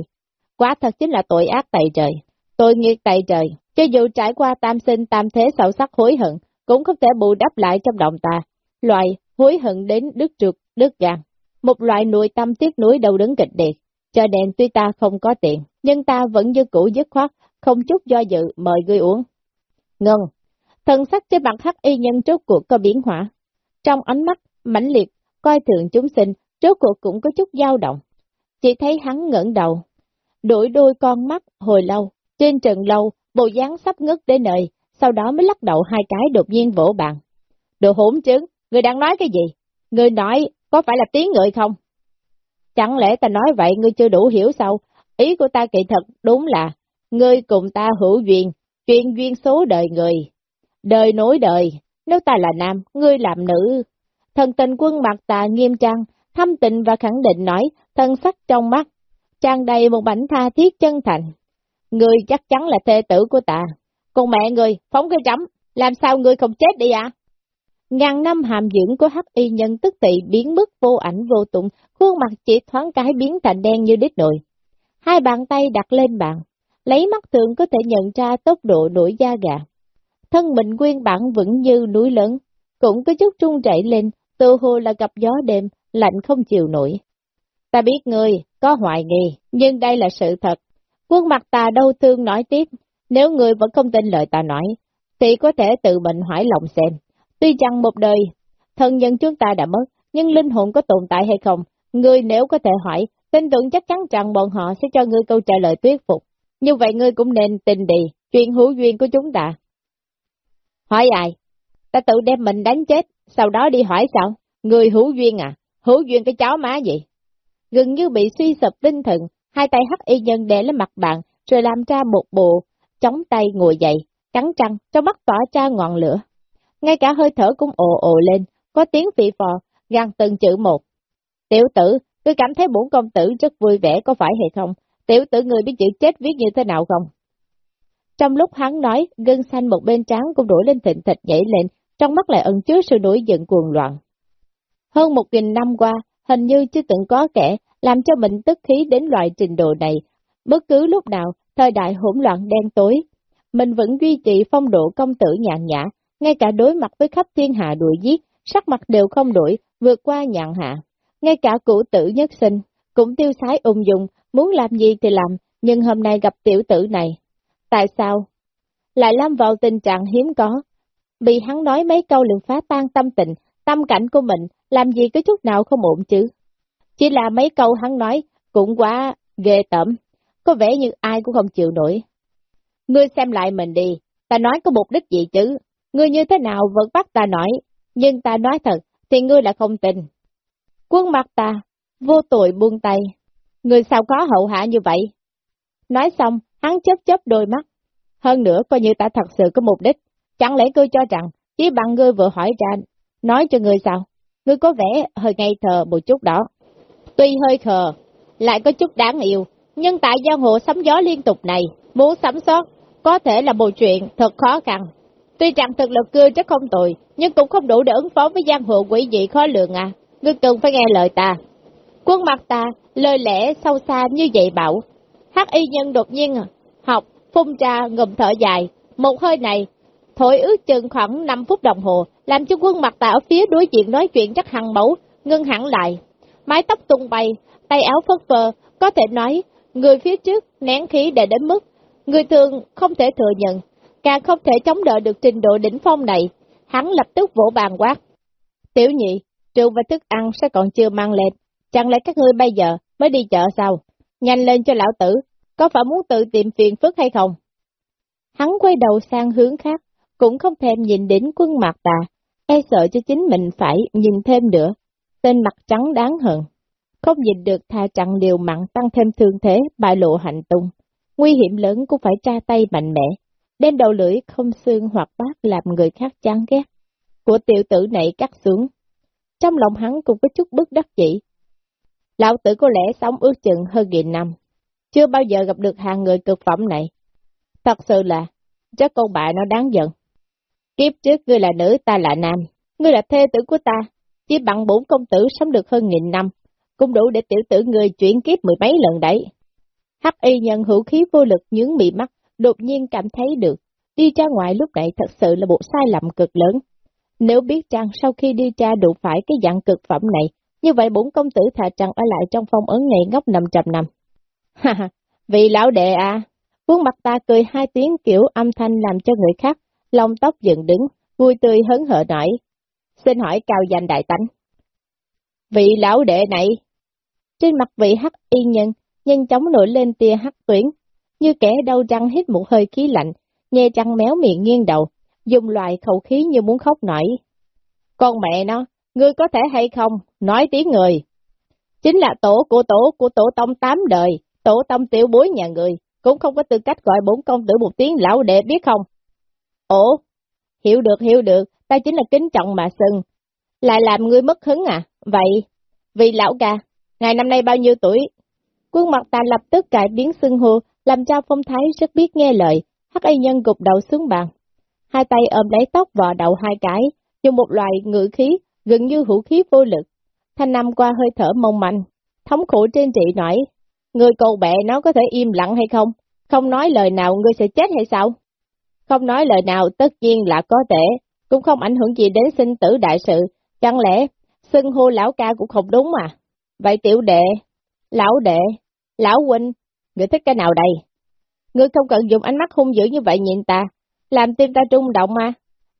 quá thật chính là tội ác tày trời, tội nghiệt tày trời, cho dù trải qua tam sinh tam thế sâu sắc hối hận, cũng không thể bù đắp lại trong lòng ta, loại hối hận đến đứt trượt, đứt gan, một loại nội tâm tiếc nuối đầu đứng kịch liệt, cho nên tuy ta không có tiền, nhưng ta vẫn như cũ dứt khoát, không chút do dự mời ngươi uống. Ngân, thần sắc trên mặt hắc y nhân trước cuộc có biến hỏa, trong ánh mắt, mãnh liệt, coi thường chúng sinh, rốt cuộc cũng có chút dao động. Chỉ thấy hắn ngẩng đầu, đổi đôi con mắt hồi lâu, trên trần lâu, bộ dáng sắp ngất đến nơi, sau đó mới lắc đầu hai cái đột nhiên vỗ bàn. Đồ hỗn chứng, người đang nói cái gì? Người nói, có phải là tiếng người không? Chẳng lẽ ta nói vậy ngươi chưa đủ hiểu sao? Ý của ta kỳ thật đúng là, ngươi cùng ta hữu duyên, chuyên duyên số đời người. Đời nối đời, nếu ta là nam, ngươi làm nữ. Thần tình quân mặt tà nghiêm trang, thâm tịnh và khẳng định nói, thân sắc trong mắt, trang đầy một bảnh tha thiết chân thành. Ngươi chắc chắn là thê tử của ta. Còn mẹ ngươi, phóng cái chấm, làm sao ngươi không chết đi à? Ngàn năm hàm dưỡng của hắc y nhân tức tị biến mất vô ảnh vô tụng, khuôn mặt chỉ thoáng cái biến thành đen như đít nồi. Hai bàn tay đặt lên bàn, lấy mắt thường có thể nhận ra tốc độ nổi da gà thân mình nguyên bản vững như núi lớn, cũng có chút trung chảy lên, tự hồ là gặp gió đêm, lạnh không chịu nổi. Ta biết ngươi, có hoài nghi, nhưng đây là sự thật. Quân mặt ta đau thương nói tiếp, nếu ngươi vẫn không tin lời ta nói, thì có thể tự mình hỏi lòng xem. Tuy rằng một đời, thân nhân chúng ta đã mất, nhưng linh hồn có tồn tại hay không? Ngươi nếu có thể hỏi, tin tưởng chắc chắn rằng bọn họ sẽ cho ngươi câu trả lời thuyết phục. Như vậy ngươi cũng nên tin đi, chuyện hữu duyên của chúng ta. Hỏi ai? Ta tự đem mình đánh chết, sau đó đi hỏi sao? Người hữu duyên à? Hữu duyên cái cháu má gì? Gần như bị suy sụp tinh thần, hai tay hắc y nhân để lên mặt bạn, rồi làm ra một bộ, chống tay ngồi dậy, cắn răng, trong mắt tỏa ra ngọn lửa. Ngay cả hơi thở cũng ồ ồ lên, có tiếng vị phò, găng từng chữ một. Tiểu tử, tôi cảm thấy bổn công tử rất vui vẻ có phải hay không? Tiểu tử người biết chữ chết viết như thế nào không? Trong lúc hắn nói, gân xanh một bên trán cũng đổi lên thịnh thịt nhảy lên, trong mắt lại ẩn chứa sự nổi giận cuồng loạn. Hơn một nghìn năm qua, hình như chưa từng có kẻ làm cho mình tức khí đến loại trình độ này. Bất cứ lúc nào, thời đại hỗn loạn đen tối, mình vẫn duy trì phong độ công tử nhàn nhã, ngay cả đối mặt với khắp thiên hạ đuổi giết, sắc mặt đều không đổi, vượt qua nhàn hạ. Ngay cả cụ tử nhất sinh, cũng tiêu sái ung dung, muốn làm gì thì làm, nhưng hôm nay gặp tiểu tử này. Tại sao? Lại lâm vào tình trạng hiếm có. Bị hắn nói mấy câu liền phá tan tâm tình, tâm cảnh của mình, làm gì có chút nào không ổn chứ. Chỉ là mấy câu hắn nói, cũng quá ghê tởm, có vẻ như ai cũng không chịu nổi. Ngươi xem lại mình đi, ta nói có mục đích gì chứ, ngươi như thế nào vẫn bắt ta nói, nhưng ta nói thật, thì ngươi là không tin. Quân mặt ta, vô tội buông tay, ngươi sao có hậu hạ như vậy? Nói xong, hắn chớp chớp đôi mắt. Hơn nữa, coi như ta thật sự có mục đích, chẳng lẽ ngươi cho rằng, chỉ bằng ngươi vừa hỏi ra, nói cho ngươi sao? Ngươi có vẻ hơi ngây thờ một chút đó. Tuy hơi khờ, lại có chút đáng yêu, nhưng tại giang hồ sấm gió liên tục này, muốn sắm sót, có thể là một chuyện thật khó khăn. Tuy rằng thực lực cưa rất không tồi, nhưng cũng không đủ để ứng phó với giang hồ quỷ dị khó lường à, ngươi cần phải nghe lời ta. Quân mặt ta, lời lẽ sâu xa như vậy bảo. Hắc y nhân đột nhiên học, phun ra ngầm thở dài, một hơi này, thổi ước chừng khoảng 5 phút đồng hồ, làm cho quân mặt ta ở phía đối diện nói chuyện chắc hằng mẫu, ngưng hẳn lại. Mái tóc tung bay, tay áo phất phơ, có thể nói, người phía trước nén khí để đến mức, người thường không thể thừa nhận, càng không thể chống đỡ được trình độ đỉnh phong này, hắn lập tức vỗ bàn quát. Tiểu nhị, trường và thức ăn sẽ còn chưa mang lên, chẳng lẽ các ngươi bây giờ mới đi chợ sao? Nhanh lên cho lão tử, có phải muốn tự tìm phiền phức hay không? Hắn quay đầu sang hướng khác, cũng không thèm nhìn đến quân mặt tà, e sợ cho chính mình phải nhìn thêm nữa. Tên mặt trắng đáng hận, không nhìn được tha chặn điều mặn tăng thêm thương thế, bại lộ hành tung. Nguy hiểm lớn cũng phải tra tay mạnh mẽ, đem đầu lưỡi không xương hoặc bát làm người khác chán ghét. Của tiểu tử này cắt xuống. Trong lòng hắn cũng có chút bức đắc chỉ. Lão tử có lẽ sống ước chừng hơn nghìn năm, chưa bao giờ gặp được hàng người cực phẩm này. Thật sự là, chắc con bà nó đáng giận. Kiếp trước ngươi là nữ, ta là nam, ngươi là thê tử của ta, chỉ bằng bốn công tử sống được hơn nghìn năm, cũng đủ để tiểu tử ngươi chuyển kiếp mười mấy lần đấy. Hắc y nhân hữu khí vô lực nhướng mị mắt, đột nhiên cảm thấy được, đi ra ngoài lúc này thật sự là một sai lầm cực lớn. Nếu biết rằng sau khi đi ra đủ phải cái dạng cực phẩm này, như vậy bốn công tử thà rằng ở lại trong phong ấn này ngốc 500 năm. Ha vị lão đệ à, khuôn mặt ta cười hai tiếng kiểu âm thanh làm cho người khác, lông tóc dựng đứng, vui tươi hấn hở nổi. Xin hỏi cao danh đại tánh. Vị lão đệ này, trên mặt vị hắc y nhân, nhanh chóng nổi lên tia hắc tuyến, như kẻ đau răng hít một hơi khí lạnh, nhè răng méo miệng nghiêng đầu, dùng loại khẩu khí như muốn khóc nổi. Con mẹ nó, ngươi có thể hay không, nói tiếng người. Chính là tổ của tổ của tổ tông tám đời, tổ tông tiểu bối nhà người, cũng không có tư cách gọi bốn công tử một tiếng lão đệ biết không. Ồ, hiểu được hiểu được, ta chính là kính trọng mà sừng. Lại làm ngươi mất hứng à? Vậy, vì lão ca, ngày năm nay bao nhiêu tuổi? Quân mặt ta lập tức cải biến xưng hô, làm cho phong thái rất biết nghe lời, hắc y nhân gục đầu xuống bàn. Hai tay ôm lấy tóc vò đầu hai cái, dùng một loại ngữ khí, gần như hữu khí vô lực. Thanh năm qua hơi thở mong manh, thống khổ trên trị nói, người cầu bệ nó có thể im lặng hay không? Không nói lời nào ngươi sẽ chết hay sao? Không nói lời nào tất nhiên là có thể, cũng không ảnh hưởng gì đến sinh tử đại sự, chẳng lẽ xưng hô lão ca cũng không đúng à? Vậy tiểu đệ, lão đệ, lão huynh, người thích cái nào đây? Ngươi không cần dùng ánh mắt hung dữ như vậy nhìn ta, làm tim ta trung động mà.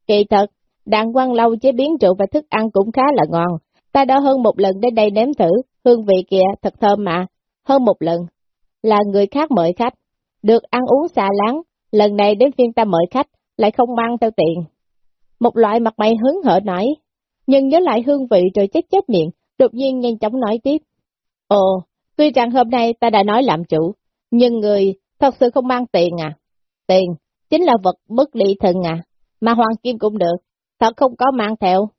Kỳ thật, đàn quan lâu chế biến rượu và thức ăn cũng khá là ngon, Ta đã hơn một lần đến đây nếm thử, hương vị kia thật thơm mà, hơn một lần. Là người khác mời khách, được ăn uống xa láng, lần này đến phiên ta mời khách, lại không mang theo tiền. Một loại mặt mày hứng hở nói, nhưng nhớ lại hương vị rồi chết chết miệng, đột nhiên nhanh chóng nói tiếp. Ồ, tuy rằng hôm nay ta đã nói làm chủ, nhưng người thật sự không mang tiền à? Tiền, chính là vật bất ly thân à, mà hoàng kim cũng được, thật không có mang theo.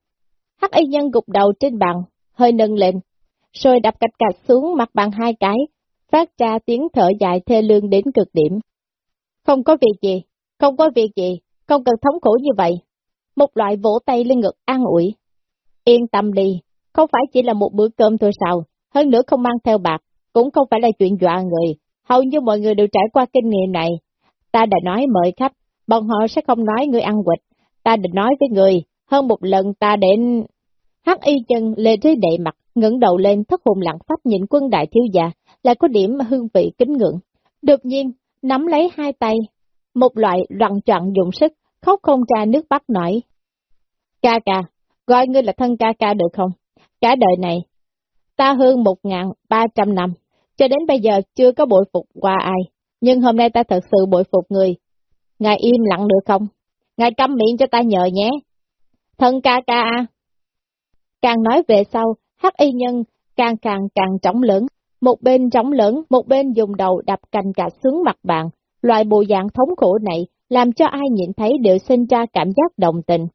Hắc y nhân gục đầu trên bàn, hơi nâng lên, rồi đập cạch cạch xuống mặt bằng hai cái, phát ra tiếng thở dài thê lương đến cực điểm. Không có việc gì, không có việc gì, không cần thống khổ như vậy. Một loại vỗ tay lên ngực an ủi. Yên tâm đi, không phải chỉ là một bữa cơm thôi sao, hơn nữa không mang theo bạc, cũng không phải là chuyện dọa người. Hầu như mọi người đều trải qua kinh nghiệm này. Ta đã nói mời khách, bọn họ sẽ không nói người ăn quịch. Ta đã nói với người, hơn một lần ta đến... Hắc y chân lê thế đệ mặt, ngẩng đầu lên thất hồn lặng pháp nhìn quân đại thiếu gia, lại có điểm hương vị kính ngưỡng. Đột nhiên, nắm lấy hai tay, một loại loạn trọn dụng sức, khóc không ra nước bắt nổi. Ca ca, gọi ngươi là thân ca ca được không? Cả đời này, ta hơn một ngàn ba trăm năm, cho đến bây giờ chưa có bội phục qua ai, nhưng hôm nay ta thật sự bội phục người. Ngài im lặng được không? Ngài câm miệng cho ta nhờ nhé. Thân ca ca à? Càng nói về sau, hắc y nhân càng càng càng trống lớn, một bên trống lớn, một bên dùng đầu đập cành cả xuống mặt bạn. Loại bộ dạng thống khổ này làm cho ai nhìn thấy đều sinh ra cảm giác đồng tình.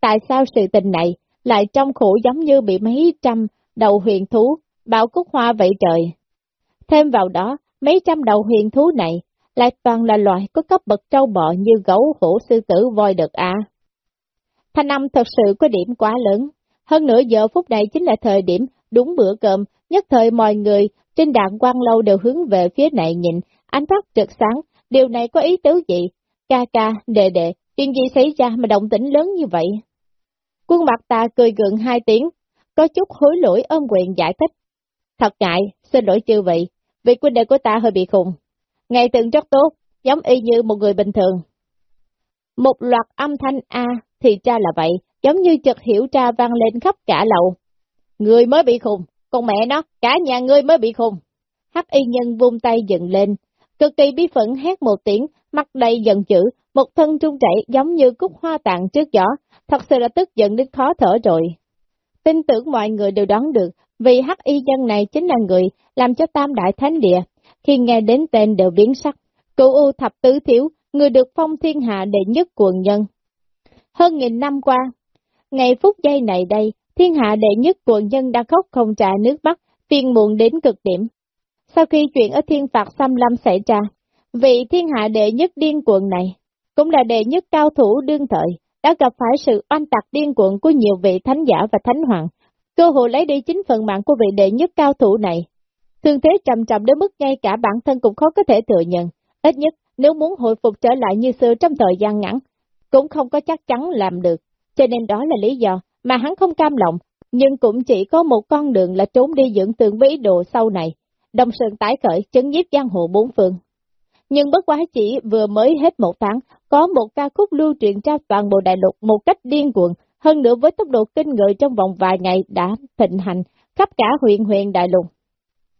Tại sao sự tình này lại trong khổ giống như bị mấy trăm đầu huyền thú, bão cúc hoa vậy trời? Thêm vào đó, mấy trăm đầu huyền thú này lại toàn là loại có cấp bậc trâu bọ như gấu, hổ, sư tử, voi đực à. Thanh âm thật sự có điểm quá lớn. Hơn nữa giờ phút này chính là thời điểm đúng bữa cơm, nhất thời mọi người trên đạn quan lâu đều hướng về phía này nhìn, ánh mắt trực sáng, điều này có ý tứ gì? Ca ca, đệ đệ, chuyện gì xảy ra mà động tĩnh lớn như vậy? Quân mặt ta cười gượng hai tiếng, có chút hối lỗi ôm quyền giải thích. Thật ngại, xin lỗi chư vị, vì quân đệ của ta hơi bị khùng. Ngày từng rất tốt, giống y như một người bình thường. Một loạt âm thanh A thì ra là vậy, giống như chợt hiểu ra vang lên khắp cả lầu. Người mới bị khùng, con mẹ nó, cả nhà ngươi mới bị khùng. Hắc y nhân vung tay dựng lên, cực kỳ bí phẫn hét một tiếng, mặt đầy giận chữ, một thân trung chảy giống như cúc hoa tạng trước gió, thật sự là tức giận đến khó thở rồi. Tin tưởng mọi người đều đoán được, vì hắc y nhân này chính là người làm cho tam đại thánh địa, khi nghe đến tên đều biến sắc. Cựu U thập tứ thiếu, người được phong thiên hạ đệ nhất quần nhân. Hơn nghìn năm qua, ngày phút giây này đây, thiên hạ đệ nhất quận nhân đã khóc không trả nước mắt, phiền muộn đến cực điểm. Sau khi chuyện ở thiên phạt xăm lâm xảy ra, vị thiên hạ đệ nhất điên quận này, cũng là đệ nhất cao thủ đương thời, đã gặp phải sự oanh tạc điên cuộn của nhiều vị thánh giả và thánh hoàng, cơ hội lấy đi chính phần mạng của vị đệ nhất cao thủ này. Thương thế trầm trọng đến mức ngay cả bản thân cũng khó có thể thừa nhận, ít nhất nếu muốn hồi phục trở lại như xưa trong thời gian ngắn, cũng không có chắc chắn làm được, cho nên đó là lý do mà hắn không cam lòng, nhưng cũng chỉ có một con đường là trốn đi dưỡng tượng với ý đồ sau này, đồng sơn tái khởi chấn nhiếp giang hồ bốn phương. Nhưng bất quá chỉ vừa mới hết một tháng, có một ca khúc lưu truyền ra toàn bộ đại lục một cách điên cuồng, hơn nữa với tốc độ kinh người trong vòng vài ngày đã thịnh hành khắp cả huyện huyện đại lục.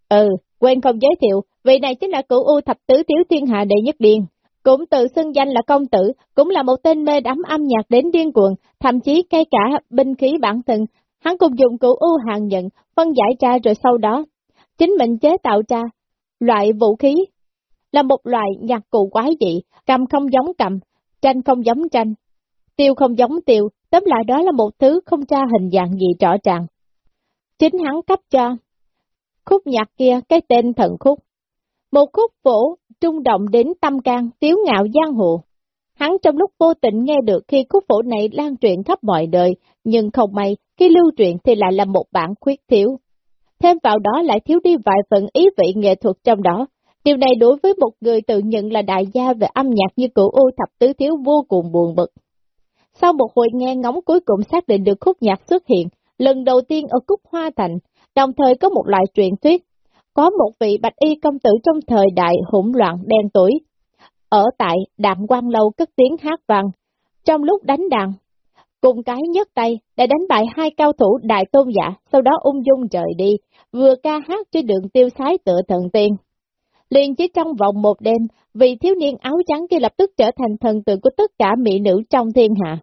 Ừ, quên không giới thiệu, vị này chính là cửu U thập tứ thiếu thiên hạ đệ nhất điên. Cũng tự xưng danh là công tử, cũng là một tên mê đắm âm nhạc đến điên cuồng, thậm chí cây cả binh khí bản thân, hắn cùng dụng cụ U hàng nhận, phân giải ra rồi sau đó, chính mình chế tạo ra loại vũ khí, là một loại nhạc cụ quái dị, cầm không giống cầm, tranh không giống tranh, tiêu không giống tiêu, tóm lại đó là một thứ không tra hình dạng gì rõ ràng. Chính hắn cấp cho khúc nhạc kia cái tên thần khúc. Một khúc vũ trung động đến tâm can, tiếu ngạo giang hồ. Hắn trong lúc vô tình nghe được khi khúc phổ này lan truyền khắp mọi đời, nhưng không may, khi lưu truyền thì lại là một bản khuyết thiếu. Thêm vào đó lại thiếu đi vài phần ý vị nghệ thuật trong đó. Điều này đối với một người tự nhận là đại gia về âm nhạc như cửu ô thập tứ thiếu vô cùng buồn bực. Sau một hồi nghe ngóng cuối cùng xác định được khúc nhạc xuất hiện, lần đầu tiên ở Cúc Hoa Thành, đồng thời có một loại truyền thuyết, có một vị bạch y công tử trong thời đại hỗn loạn đen tuổi, ở tại Đạm quan Lâu cất tiếng hát vang, trong lúc đánh đàn, cùng cái nhấc tay đã đánh bại hai cao thủ đại tôn giả, sau đó ung dung rời đi, vừa ca hát trên đường tiêu sái tựa thần tiên. Liền chỉ trong vòng một đêm, vị thiếu niên áo trắng kia lập tức trở thành thần tượng của tất cả mỹ nữ trong thiên hạ.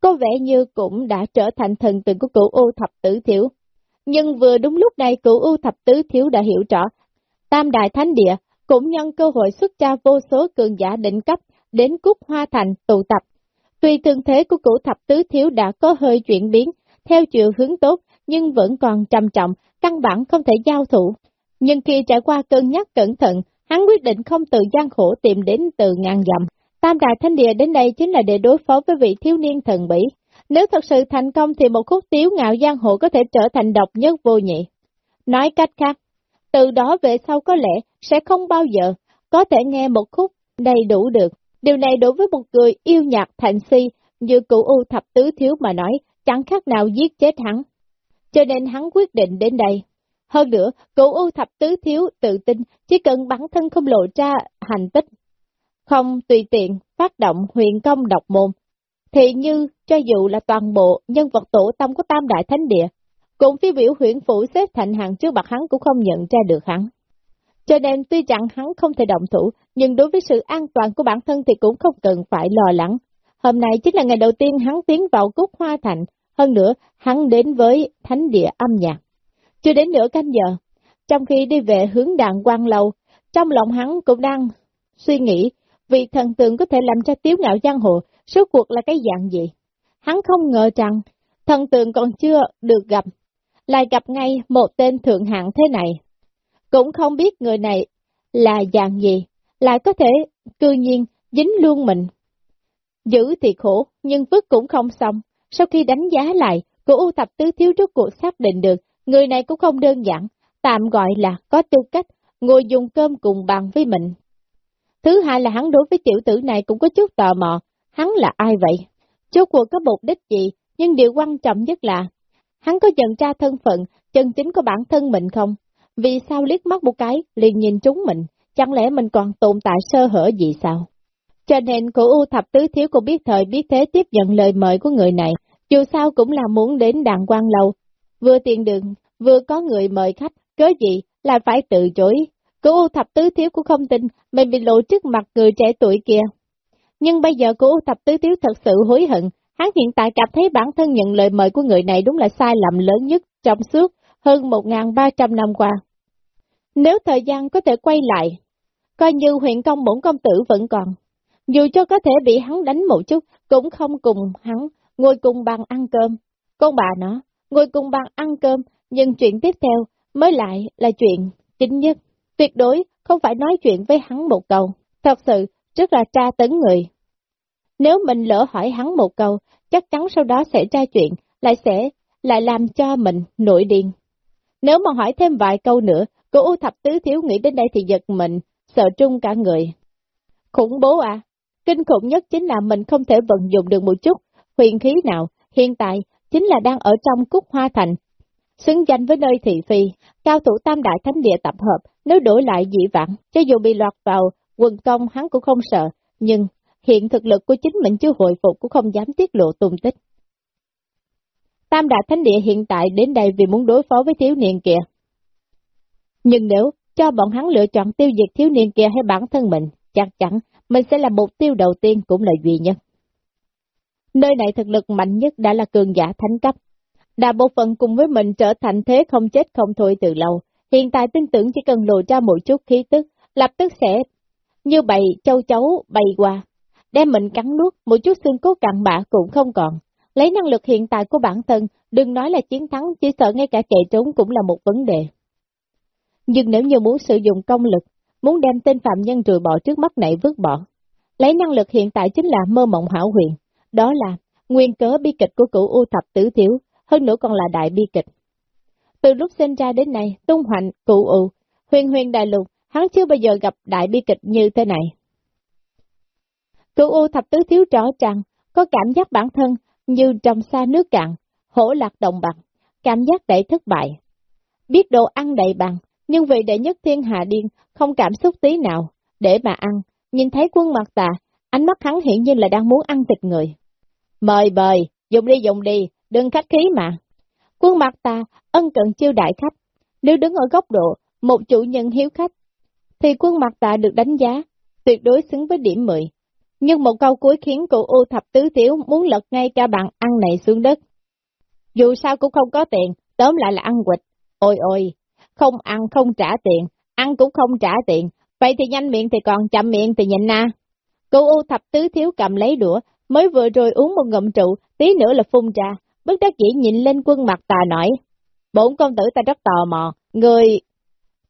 Có vẻ như cũng đã trở thành thần tượng của cửu ô thập tử thiếu. Nhưng vừa đúng lúc này cửu U thập tứ thiếu đã hiểu rõ, Tam Đại Thánh Địa cũng nhân cơ hội xuất ra vô số cường giả định cấp đến Cúc Hoa Thành tụ tập. Tuy thương thế của cửu thập tứ thiếu đã có hơi chuyển biến, theo chiều hướng tốt, nhưng vẫn còn trầm trọng, căn bản không thể giao thủ. Nhưng khi trải qua cân nhắc cẩn thận, hắn quyết định không từ gian khổ tìm đến từ ngàn dặm. Tam Đại Thánh Địa đến đây chính là để đối phó với vị thiếu niên thần bỉ. Nếu thật sự thành công thì một khúc tiếu ngạo giang hồ có thể trở thành độc nhất vô nhị. Nói cách khác, từ đó về sau có lẽ sẽ không bao giờ có thể nghe một khúc đầy đủ được. Điều này đối với một người yêu nhạc thành si như cụ U thập tứ thiếu mà nói, chẳng khác nào giết chết hắn. Cho nên hắn quyết định đến đây. Hơn nữa, cụ U thập tứ thiếu tự tin chỉ cần bản thân không lộ ra hành tích, không tùy tiện phát động huyền công độc môn, thì như cho dù là toàn bộ nhân vật tổ tâm của Tam Đại Thánh Địa, cùng phi biểu huyện phủ xếp thành hàng trước mặt hắn cũng không nhận ra được hắn. Cho nên tuy rằng hắn không thể động thủ, nhưng đối với sự an toàn của bản thân thì cũng không cần phải lo lắng. Hôm nay chính là ngày đầu tiên hắn tiến vào Cúc Hoa Thành, hơn nữa hắn đến với thánh địa âm nhạc. Chưa đến nửa canh giờ, trong khi đi về hướng đàn quan lâu, trong lòng hắn cũng đang suy nghĩ, vì thần tượng có thể làm cho tiếu ngạo giang hồ, số cuộc là cái dạng gì. Hắn không ngờ rằng, thần tượng còn chưa được gặp, lại gặp ngay một tên thượng hạng thế này. Cũng không biết người này là dạng gì, lại có thể cư nhiên dính luôn mình. Giữ thì khổ, nhưng vứt cũng không xong. Sau khi đánh giá lại, cô ưu tập tứ thiếu rốt cuộc xác định được, người này cũng không đơn giản, tạm gọi là có tư cách, ngồi dùng cơm cùng bàn với mình. Thứ hai là hắn đối với tiểu tử này cũng có chút tò mò, hắn là ai vậy? Chốt cuộc có mục đích gì, nhưng điều quan trọng nhất là, hắn có nhận ra thân phận, chân chính của bản thân mình không? Vì sao liếc mắt một cái, liền nhìn trúng mình, chẳng lẽ mình còn tồn tại sơ hở gì sao? Cho nên cổ U thập tứ thiếu cũng biết thời biết thế tiếp nhận lời mời của người này, dù sao cũng là muốn đến đàn quan lâu, vừa tiền đường, vừa có người mời khách, cớ gì là phải từ chối. Cổ U thập tứ thiếu cũng không tin mình bị lộ trước mặt người trẻ tuổi kia. Nhưng bây giờ của U thập tứ thiếu thật sự hối hận, hắn hiện tại cảm thấy bản thân nhận lời mời của người này đúng là sai lầm lớn nhất trong suốt hơn 1.300 năm qua. Nếu thời gian có thể quay lại, coi như huyện công bổn công tử vẫn còn, dù cho có thể bị hắn đánh một chút, cũng không cùng hắn ngồi cùng bàn ăn cơm. Con bà nó, ngồi cùng bàn ăn cơm, nhưng chuyện tiếp theo mới lại là chuyện chính nhất. Tuyệt đối không phải nói chuyện với hắn một câu, thật sự rất là tra tấn người. Nếu mình lỡ hỏi hắn một câu, chắc chắn sau đó sẽ tra chuyện, lại sẽ lại làm cho mình nổi điên. Nếu mà hỏi thêm vài câu nữa, cô U Thập Tứ Thiếu nghĩ đến đây thì giật mình, sợ trung cả người. Khủng bố à! Kinh khủng nhất chính là mình không thể vận dụng được một chút huyền khí nào, hiện tại chính là đang ở trong cúc hoa thành. Xứng danh với nơi thị phi, cao thủ tam đại thánh địa tập hợp, nếu đổi lại dị vãng, cho dù bị lọt vào quần công hắn cũng không sợ, nhưng hiện thực lực của chính mình chưa hồi phục cũng không dám tiết lộ tung tích. Tam đại thánh địa hiện tại đến đây vì muốn đối phó với thiếu niên kia. Nhưng nếu cho bọn hắn lựa chọn tiêu diệt thiếu niên kia hay bản thân mình, chắc chắn mình sẽ là mục tiêu đầu tiên cũng là duy nhất. Nơi này thực lực mạnh nhất đã là cường giả thánh cấp. đa bộ phận cùng với mình trở thành thế không chết không thôi từ lâu. Hiện tại tin tưởng chỉ cần lộ ra một chút khí tức, lập tức sẽ như bầy châu chấu bay qua. Đem mình cắn nuốt, một chút xương cốt cặn bã cũng không còn. Lấy năng lực hiện tại của bản thân, đừng nói là chiến thắng, chỉ sợ ngay cả chạy trốn cũng là một vấn đề. Nhưng nếu như muốn sử dụng công lực, muốn đem tên phạm nhân rùi bỏ trước mắt này vứt bỏ, lấy năng lực hiện tại chính là mơ mộng hảo huyền, đó là nguyên cớ bi kịch của cửu U thập tứ thiếu, hơn nữa còn là đại bi kịch. Từ lúc sinh ra đến nay, tung hoành, cụ U, huyền huyền đại lục, hắn chưa bao giờ gặp đại bi kịch như thế này. Cựu U thập tứ thiếu rõ ràng, có cảm giác bản thân như trong xa nước cạn, hổ lạc đồng bằng, cảm giác đầy thất bại. Biết đồ ăn đầy bằng, nhưng vị đệ nhất thiên hạ điên, không cảm xúc tí nào, để mà ăn, nhìn thấy quân mặt tà, ánh mắt hắn hiện nhiên là đang muốn ăn thịt người. Mời bời, dùng đi dùng đi, đừng khách khí mà. Quân mặt ta ân cần chiêu đại khách, nếu đứng ở góc độ một chủ nhân hiếu khách, thì quân mặt tạ được đánh giá, tuyệt đối xứng với điểm 10. Nhưng một câu cuối khiến cụ U thập tứ tiểu muốn lật ngay cả bạn ăn này xuống đất. Dù sao cũng không có tiền, tóm lại là ăn quịch. Ôi ôi, không ăn không trả tiền, ăn cũng không trả tiền, vậy thì nhanh miệng thì còn chậm miệng thì nhịn na. Cụ U thập tứ thiếu cầm lấy đũa, mới vừa rồi uống một ngụm trụ, tí nữa là phun trà, bất đắc dĩ nhìn lên quân mặt tà nói. Bổn công tử ta rất tò mò, người...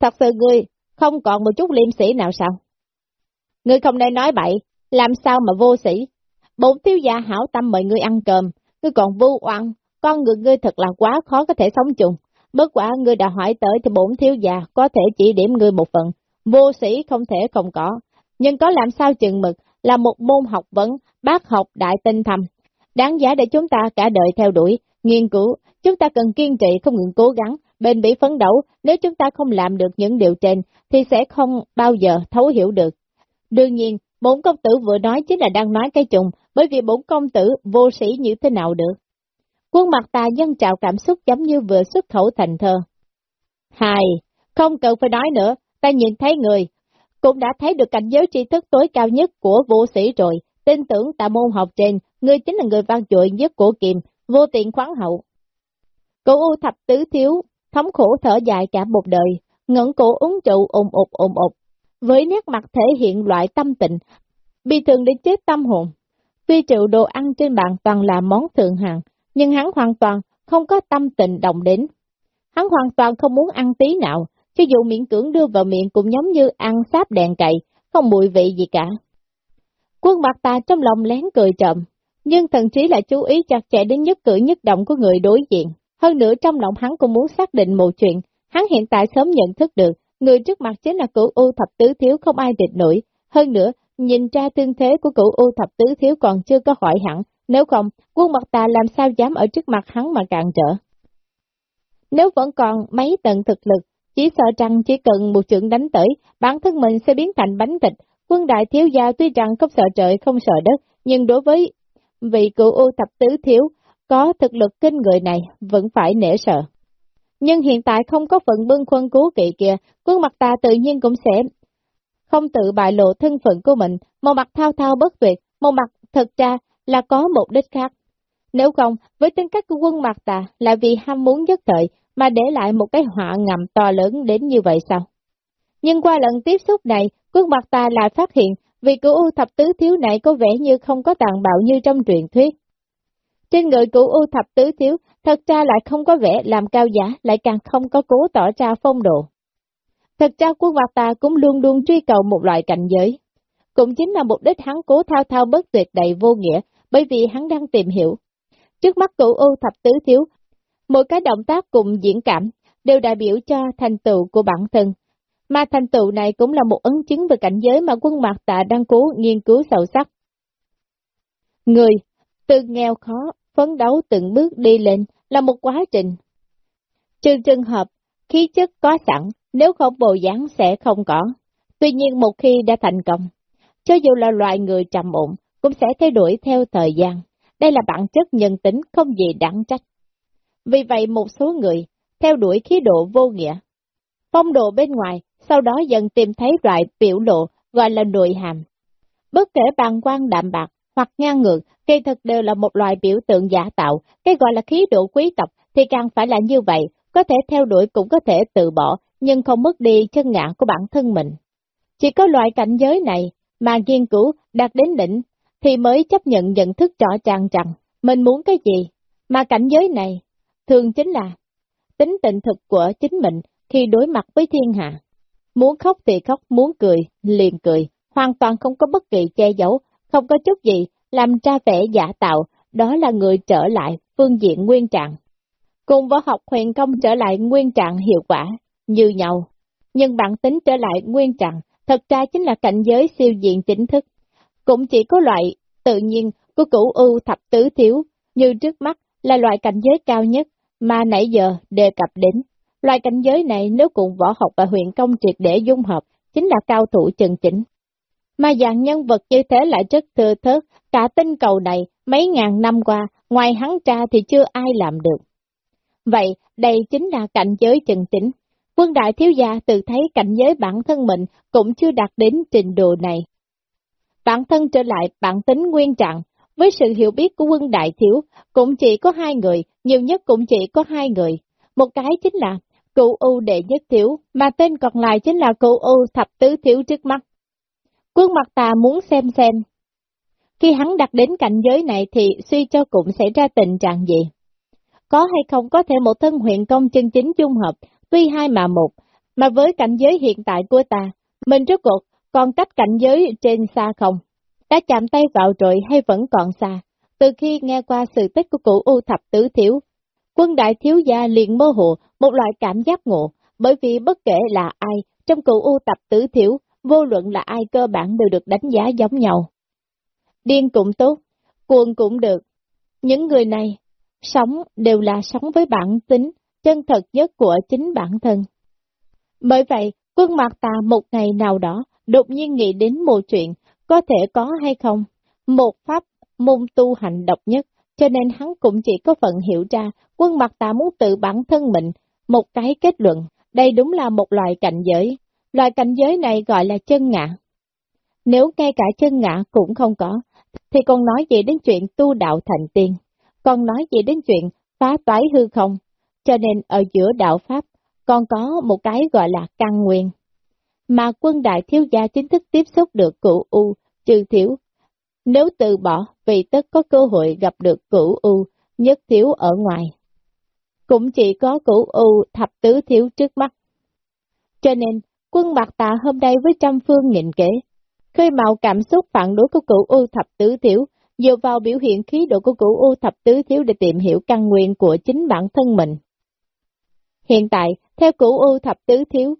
Thật sự người không còn một chút liêm sĩ nào sao? Ngươi không nên nói bậy, làm sao mà vô sĩ? Bổn thiếu gia hảo tâm mời ngươi ăn cơm, ngươi còn vu oan, con người ngươi thật là quá khó có thể sống chung. Bất quả ngươi đã hỏi tới thì bổn thiếu gia có thể chỉ điểm ngươi một phần, vô sĩ không thể không có, nhưng có làm sao chừng mực là một môn học vấn, bác học đại tinh thầm, đáng giá để chúng ta cả đời theo đuổi, nghiên cứu, chúng ta cần kiên trì không ngừng cố gắng, bền bỉ phấn đấu, nếu chúng ta không làm được những điều trên, thì sẽ không bao giờ thấu hiểu được. Đương nhiên, bổn công tử vừa nói chính là đang nói cái trùng, bởi vì bổn công tử vô sĩ như thế nào được. Quân mặt ta dân trào cảm xúc giống như vừa xuất khẩu thành thơ. Hài, không cần phải nói nữa, ta nhìn thấy người, cũng đã thấy được cảnh giới tri thức tối cao nhất của vô sĩ rồi, tin tưởng tại môn học trên, người chính là người văn trội nhất của kiềm, vô tiện khoáng hậu. Cổ u thập tứ thiếu, thống khổ thở dài cả một đời, ngẩng cổ uống trụ ồn ụt ồn ụt, với nét mặt thể hiện loại tâm tình, bị thường đến chết tâm hồn. Tuy chịu đồ ăn trên bàn toàn là món thượng hạng, nhưng hắn hoàn toàn không có tâm tình đồng đến. Hắn hoàn toàn không muốn ăn tí nào, cho dù miệng cưỡng đưa vào miệng cũng giống như ăn sáp đèn cậy, không mùi vị gì cả. Quân mặt ta trong lòng lén cười trộm, nhưng thần trí lại chú ý chặt chẽ đến nhất cử nhất động của người đối diện. Hơn nữa trong lòng hắn cũng muốn xác định một chuyện, hắn hiện tại sớm nhận thức được, người trước mặt chính là cửu U thập tứ thiếu không ai địch nổi. Hơn nữa, nhìn ra tương thế của cửu U thập tứ thiếu còn chưa có hỏi hẳn, nếu không, quân mặt ta làm sao dám ở trước mặt hắn mà cạn trở. Nếu vẫn còn mấy tầng thực lực, chỉ sợ rằng chỉ cần một trận đánh tới, bản thân mình sẽ biến thành bánh thịt. Quân đại thiếu gia tuy rằng không sợ trời không sợ đất, nhưng đối với vị cựu U thập tứ thiếu, có thực lực kinh người này, vẫn phải nể sợ. Nhưng hiện tại không có phận bưng khuân cứu kỵ kia, quân mặt ta tự nhiên cũng sẽ không tự bại lộ thân phận của mình, một mặt thao thao bất tuyệt, một mặt thật ra là có mục đích khác. Nếu không, với tính cách của quân mặt ta là vì ham muốn nhất thời mà để lại một cái họa ngầm to lớn đến như vậy sao? Nhưng qua lần tiếp xúc này, quân mặt ta lại phát hiện vì cửu U thập tứ thiếu này có vẻ như không có tàn bạo như trong truyền thuyết. Trên người cửu U thập tứ thiếu, thật ra lại không có vẻ làm cao giả, lại càng không có cố tỏ ra phong độ. Thật ra quân mặt ta cũng luôn luôn truy cầu một loại cảnh giới. Cũng chính là mục đích hắn cố thao thao bất tuyệt đầy vô nghĩa, bởi vì hắn đang tìm hiểu. Trước mắt cửu U thập tứ thiếu, mỗi cái động tác cùng diễn cảm đều đại biểu cho thành tựu của bản thân, mà thành tựu này cũng là một ấn chứng về cảnh giới mà quân mặt tạ đang cố nghiên cứu sâu sắc. Người, từ nghèo khó, phấn đấu từng bước đi lên là một quá trình. Trừ trường hợp, khí chất có sẵn, nếu không bồ dáng sẽ không có. Tuy nhiên một khi đã thành công, cho dù là loại người trầm ổn, cũng sẽ thay đổi theo thời gian. Đây là bản chất nhân tính không gì đáng trách. Vì vậy một số người, theo đuổi khí độ vô nghĩa, phong độ bên ngoài, sau đó dần tìm thấy loại biểu lộ gọi là nội hàm. Bất kể bàn quan đạm bạc hoặc ngang ngược, kỳ thực đều là một loại biểu tượng giả tạo, cái gọi là khí độ quý tộc thì càng phải là như vậy, có thể theo đuổi cũng có thể từ bỏ, nhưng không mất đi chân ngã của bản thân mình. Chỉ có loại cảnh giới này mà nghiên cứu đạt đến đỉnh thì mới chấp nhận nhận thức rõ ràng rằng mình muốn cái gì, mà cảnh giới này thường chính là tính tình thực của chính mình khi đối mặt với thiên hạ. Muốn khóc thì khóc, muốn cười, liền cười, hoàn toàn không có bất kỳ che giấu, không có chút gì, làm ra vẻ giả tạo, đó là người trở lại phương diện nguyên trạng. Cùng võ học huyền công trở lại nguyên trạng hiệu quả, như nhau. Nhưng bản tính trở lại nguyên trạng, thật ra chính là cảnh giới siêu diện chính thức. Cũng chỉ có loại tự nhiên của cửu ưu thập tứ thiếu, như trước mắt là loại cảnh giới cao nhất mà nãy giờ đề cập đến. Loại cảnh giới này nếu cùng võ học và huyền công triệt để dung hợp, chính là cao thủ chân chính. Mà dạng nhân vật như thế lại rất thừa thớt, cả tinh cầu này mấy ngàn năm qua ngoài hắn tra thì chưa ai làm được. Vậy, đây chính là cảnh giới chân chính. Quân đại thiếu gia tự thấy cảnh giới bản thân mình cũng chưa đạt đến trình độ này. Bản thân trở lại bản tính nguyên trạng, với sự hiểu biết của quân đại thiếu, cũng chỉ có hai người, nhiều nhất cũng chỉ có hai người. Một cái chính là cụ U đệ nhất thiếu, mà tên còn lại chính là cụ U thập tứ thiếu trước mắt. Quân mặt tà muốn xem xem. Khi hắn đặt đến cảnh giới này thì suy cho cũng xảy ra tình trạng gì? Có hay không có thể một thân huyện công chân chính dung hợp, tuy hai mà một, mà với cảnh giới hiện tại của ta, mình rốt cuộc còn cách cảnh giới trên xa không? Đã chạm tay vào rồi hay vẫn còn xa? Từ khi nghe qua sự tích của cụ U thập tứ thiếu, quân đại thiếu gia liền mơ hồ một loại cảm giác ngộ, bởi vì bất kể là ai, trong cụ U thập tứ thiếu, vô luận là ai cơ bản đều được đánh giá giống nhau. Điên cũng tốt, cuồng cũng được. Những người này, sống đều là sống với bản tính, chân thật nhất của chính bản thân. Bởi vậy, quân mặt tà một ngày nào đó, đột nhiên nghĩ đến một chuyện, có thể có hay không, một pháp môn tu hành độc nhất, cho nên hắn cũng chỉ có phận hiểu ra, quân mặt tà muốn tự bản thân mình, một cái kết luận, đây đúng là một loại cảnh giới, loại cảnh giới này gọi là chân ngã. Nếu ngay cả chân ngã cũng không có, thì còn nói gì đến chuyện tu đạo thành tiên, còn nói gì đến chuyện phá toái hư không, cho nên ở giữa đạo Pháp còn có một cái gọi là căn nguyên. Mà quân đại thiếu gia chính thức tiếp xúc được cửu U, trừ thiếu. Nếu từ bỏ, vì tất có cơ hội gặp được cửu U, nhất thiếu ở ngoài. Cũng chỉ có cửu U thập tứ thiếu trước mắt. Cho nên, quân bạc Tà hôm nay với trăm phương nghìn kế, khơi màu cảm xúc phản đối của cửu U thập tứ thiếu, dựa vào biểu hiện khí độ của cửu U thập tứ thiếu để tìm hiểu căn nguyên của chính bản thân mình. Hiện tại, theo cửu U thập tứ thiếu,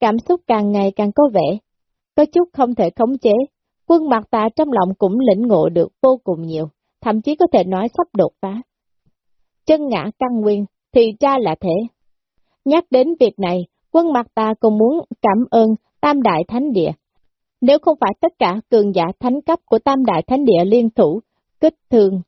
cảm xúc càng ngày càng có vẻ, có chút không thể khống chế. Quân mặt Tà trong lòng cũng lĩnh ngộ được vô cùng nhiều, thậm chí có thể nói sắp đột phá. Chân ngã căn nguyên, thì ra là thế. Nhắc đến việc này, quân mặt ta cũng muốn cảm ơn Tam Đại Thánh Địa. Nếu không phải tất cả cường giả thánh cấp của Tam Đại Thánh Địa liên thủ, kích thường,